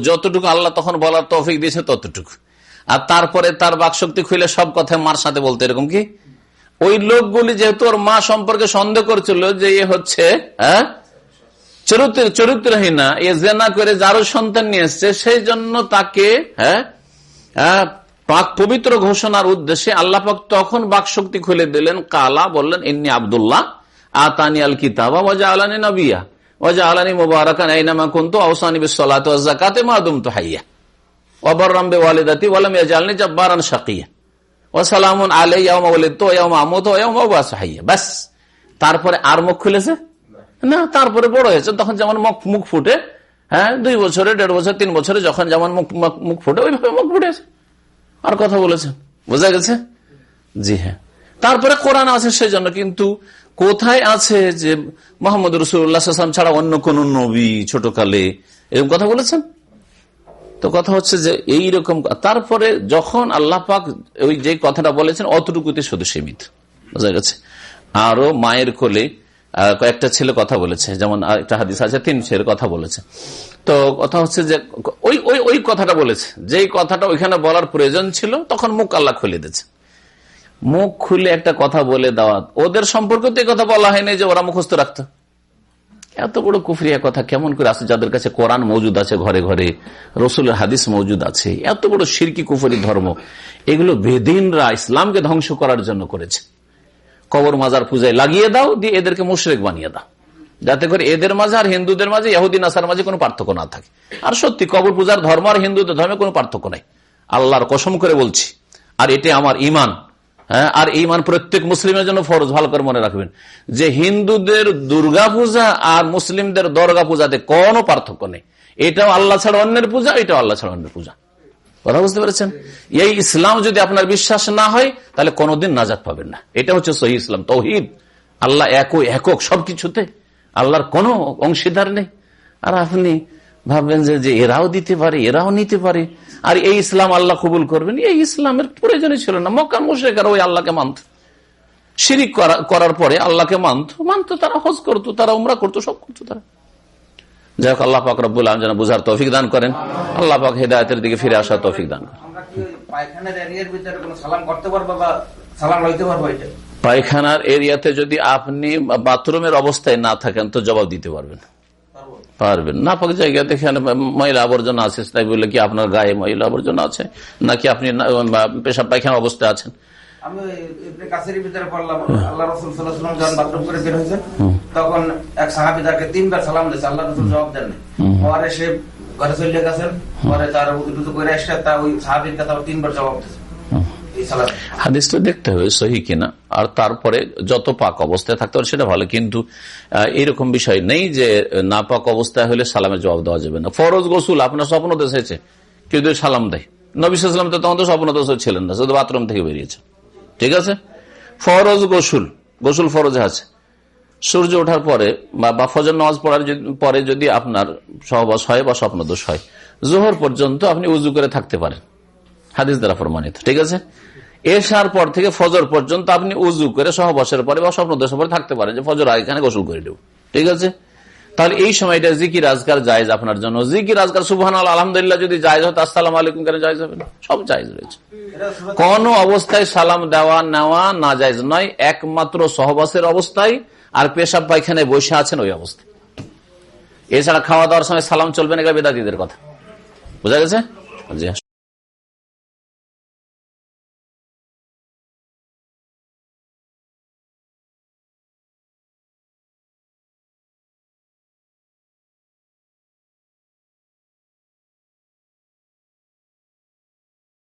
যতটুকু আল্লাহ তখন বলার তৌফিক দিয়েছে ততটুকু। আর তারপরে তার বাকশক্তি খুলে সব কথা মার সাথে বলতে এরকম কি? ওই লোকগুলি যেহেতু ওর মা সম্পর্কে সন্দেহ করছিল যে এ হচ্ছে হ্যাঁ? চরিত্র চরিত্রহীনা এ জেনা করে যারও সন্তান নিয়ে এসছে সেই জন্য তাকে হ্যাঁ হ্যাঁ, পাক পবিত্র ঘোষণার উদ্দেশ্যে আল্লাহ পাক তখন বাক শক্তি খুলে দিলেন কালা বললেন ইন্নি আবদুল্লাহ আতানি আল কিতাবা ওয়াজা আলানি নবিয়া ওয়াজা আলানি মুবারাকান আইনামা কুনতু আওসানি বিসসালাতি ওয়াজ যাকাতি মা দুমতু হাইয়া ওয়াবাররাম বিওয়ালিদাতি ওয়া লাম ইয়াজআলনি জাব্বারান শাকিয়া ওয়া সালামুন আলাইয়া ইয়াওমা ওয়া ইয়াওমা আমুতু ওয়া হাইয়া। বাস তারপরে আর মুখ খুলেছে? না, তারপরে বড় হয়েছে, তখন যেমন মুখ ফুটে হ্যাঁ দুই বছরে, দেড় বছর, তিন বছরে যখন যেমন মুখ, মুখ- ফুটে, ওইভাবে মুখ ফুটেছে। আর কথা বলেছেন? বোঝা গেছে? জি হ্যাঁ। তারপরে কোরআন আছে সেই জন্য কিন্তু কোথায় আছে যে মোহাম্মদ রসুল্লাহাম ছাড়া অন্য কোন নবী ছোটকালে? এরকম কথা বলেছেন? তো কথা হচ্ছে যে এই রকম, তারপরে যখন আল্লাহ পাক ওই যে কথাটা বলেছেন, অতটুকুতে শুধু সীমিত। বোঝা গেছে? আরও মায়ের কোলে কয়েকটা ছেলে কথা বলেছে। যেমন একটা হাদিস আছে, তিন ছেলের কথা বলেছে। তো কথা হচ্ছে যে, ওই ওই ওই কথাটা বলেছে। যেই কথাটা ওইখানে বলার প্রয়োজন ছিল, তখন মুখ আল্লাহ খুলে দিয়েছে। মুখ খুলে একটা কথা বলে দেওয়া। ওদের সম্পর্কে তো কথা বলা হয়নি যে ওরা মুখস্থ রাখতো। এত বড় কুফরিয়া কথা, কেমন করে আছে? যাদের কাছে কোরআন মজুদ আছে ঘরে ঘরে, রসুলের হাদিস মজুদ আছে। এত বড় সিরকি কুফরি ধর্ম। এগুলো বেদিনরা ইসলামকে ধ্বংস করার জন্য করেছে। কবর মাজার পূজায় লাগিয়ে দাও, দিয়ে এদেরকে মুশরেক বানিয়ে দাও। যাতে করে এদের মাঝে আর হিন্দুদের মাঝে ইহুদিন আসার মাঝে কোনো পার্থক্য না থাকে। আর সত্যি, কবর পূজার ধর্ম আর হিন্দুদের ধর্মে কোনো পার্থক্য নাই। আল্লাহর কসম করে বলছি। আর এটি আমার ইমান হ্যাঁ আর ইমান প্রত্যেক মুসলিমের জন্য ফরজ, ভালো করে মনে রাখবেন। যে হিন্দুদের দুর্গা পূজা আর মুসলিমদের দর্গা পূজাতে কোনো পার্থক্য নেই। এটাও আল্লাহ ছাড়া অন্যের পূজা, এটাও আল্লাহ ছাড়া অন্যের পূজা। কথা বুঝতে পেরেছেন? এই ইসলাম যদি আপনার বিশ্বাস না হয়, তাহলে কোনোদিন নাজাদ পাবেন না। এটা হচ্ছে সহি ইসলাম, তৌহিদ। আল্লাহ এক একক সবকিছুতে। আল্লাহর কোনো অংশীদার নেই। আর আপনি ভাববেন যে এরাও দিতে পারে, এরাও নিতে পারে। আর এই ইসলাম আল্লাহ কবুল করবেন। এই ইসলামের প্রয়োজনই ছিল না। মক্কার মুশেকার ওই আল্লাহকে মানত। করা- করার পরে আল্লাহকে মানত। মানত তারা হজ করতো, তারা উমরা করতো, সব করতো তারা। যাই হোক আল্লাহ পাক রব্বুল আলম যেন বুঝার তৌফিক দান করেন। আল্লাহ পাক হেদায়তের দিকে ফিরে আসার তৌফিক দান করেন। পায়খানার এরিয়াতে যদি আপনি বাথরুমের অবস্থায় না থাকেন তো জবাব দিতে পারবেন। পারবেন। না পাক জায়গাতে এখানে ময়লা আবর্জনা আছে তাই বলে কি আপনার গায়ে ময়লা আবর্জনা আছে? নাকি আপনি পেশাব পায়খানা অবস্থায় আছেন? আমি ওই ভিতরে পড়লাম। আল্লাহ রসুল সাল্লাহ যখন বাথরুম করে বের হয়েছেন তখন এক সাহাবি তাকে তিনবার সালাম দিয়েছে। আল্লাহ রসুল জবাব দেননি পরে সে ঘরে চলে গেছেন পরে তার উদ্যুত করে এসে তা ওই সাহাবির কথা তিনবার জবাব দিয়েছে। হাদিস তো দেখতে হবে সহি কিনা। আর তারপরে যত পাক অবস্থায় থাকতে পারে সেটা ভালো কিন্তু এরকম বিষয় নেই যে না পাক অবস্থায় হলে সালামের জবাব দেওয়া যাবে না। ফরজ গোসুল আপনার স্বপ্ন দেশ হয়েছে। কেউ সালাম দেয় নবিসাম তো তখন তো স্বপ্ন দেশ ছিলেন না শুধু বাথরুম থেকে বেরিয়েছে ঠিক আছে? ফরজ গোসুল গোসুল ফরজে আছে। সূর্য ওঠার পরে বা- ফজর নামাজ পড়ার পরে যদি আপনার সহবাস হয় বা স্বপ্নদোষ হয়, জোহর পর্যন্ত আপনি উজু করে থাকতে পারেন। হাদিস দ্বারা প্রমাণিত, ঠিক আছে? এসার পর থেকে ফজর পর্যন্ত আপনি উজু করে সহবাসের পরে বা স্বপ্নদোষের পরে থাকতে পারেন যে, ফজর আগে এখানে গোসল করে দেব ঠিক আছে? তাহলে এই সময়টা জিকির আজকার জায়েজ আপনার জন্য। জিকির আজকার সুবহান আলহামদুলিল্লাহ যদি জায়েজ হতো আসসালাম আলাইকুম কেন জায়েজ হবে না? সব জায়েজ রয়েছে। কোন অবস্থায় সালাম দেওয়া নেওয়া না জায়েজ নয়, একমাত্র সহবাসের অবস্থায় আর পেশাব পায়খানায় বসে আছেন ওই অবস্থায়। এছাড়া খাওয়া দাওয়ার সময় সালাম চলবে না বেদাতিদের কথা। বোঝা গেছে? জি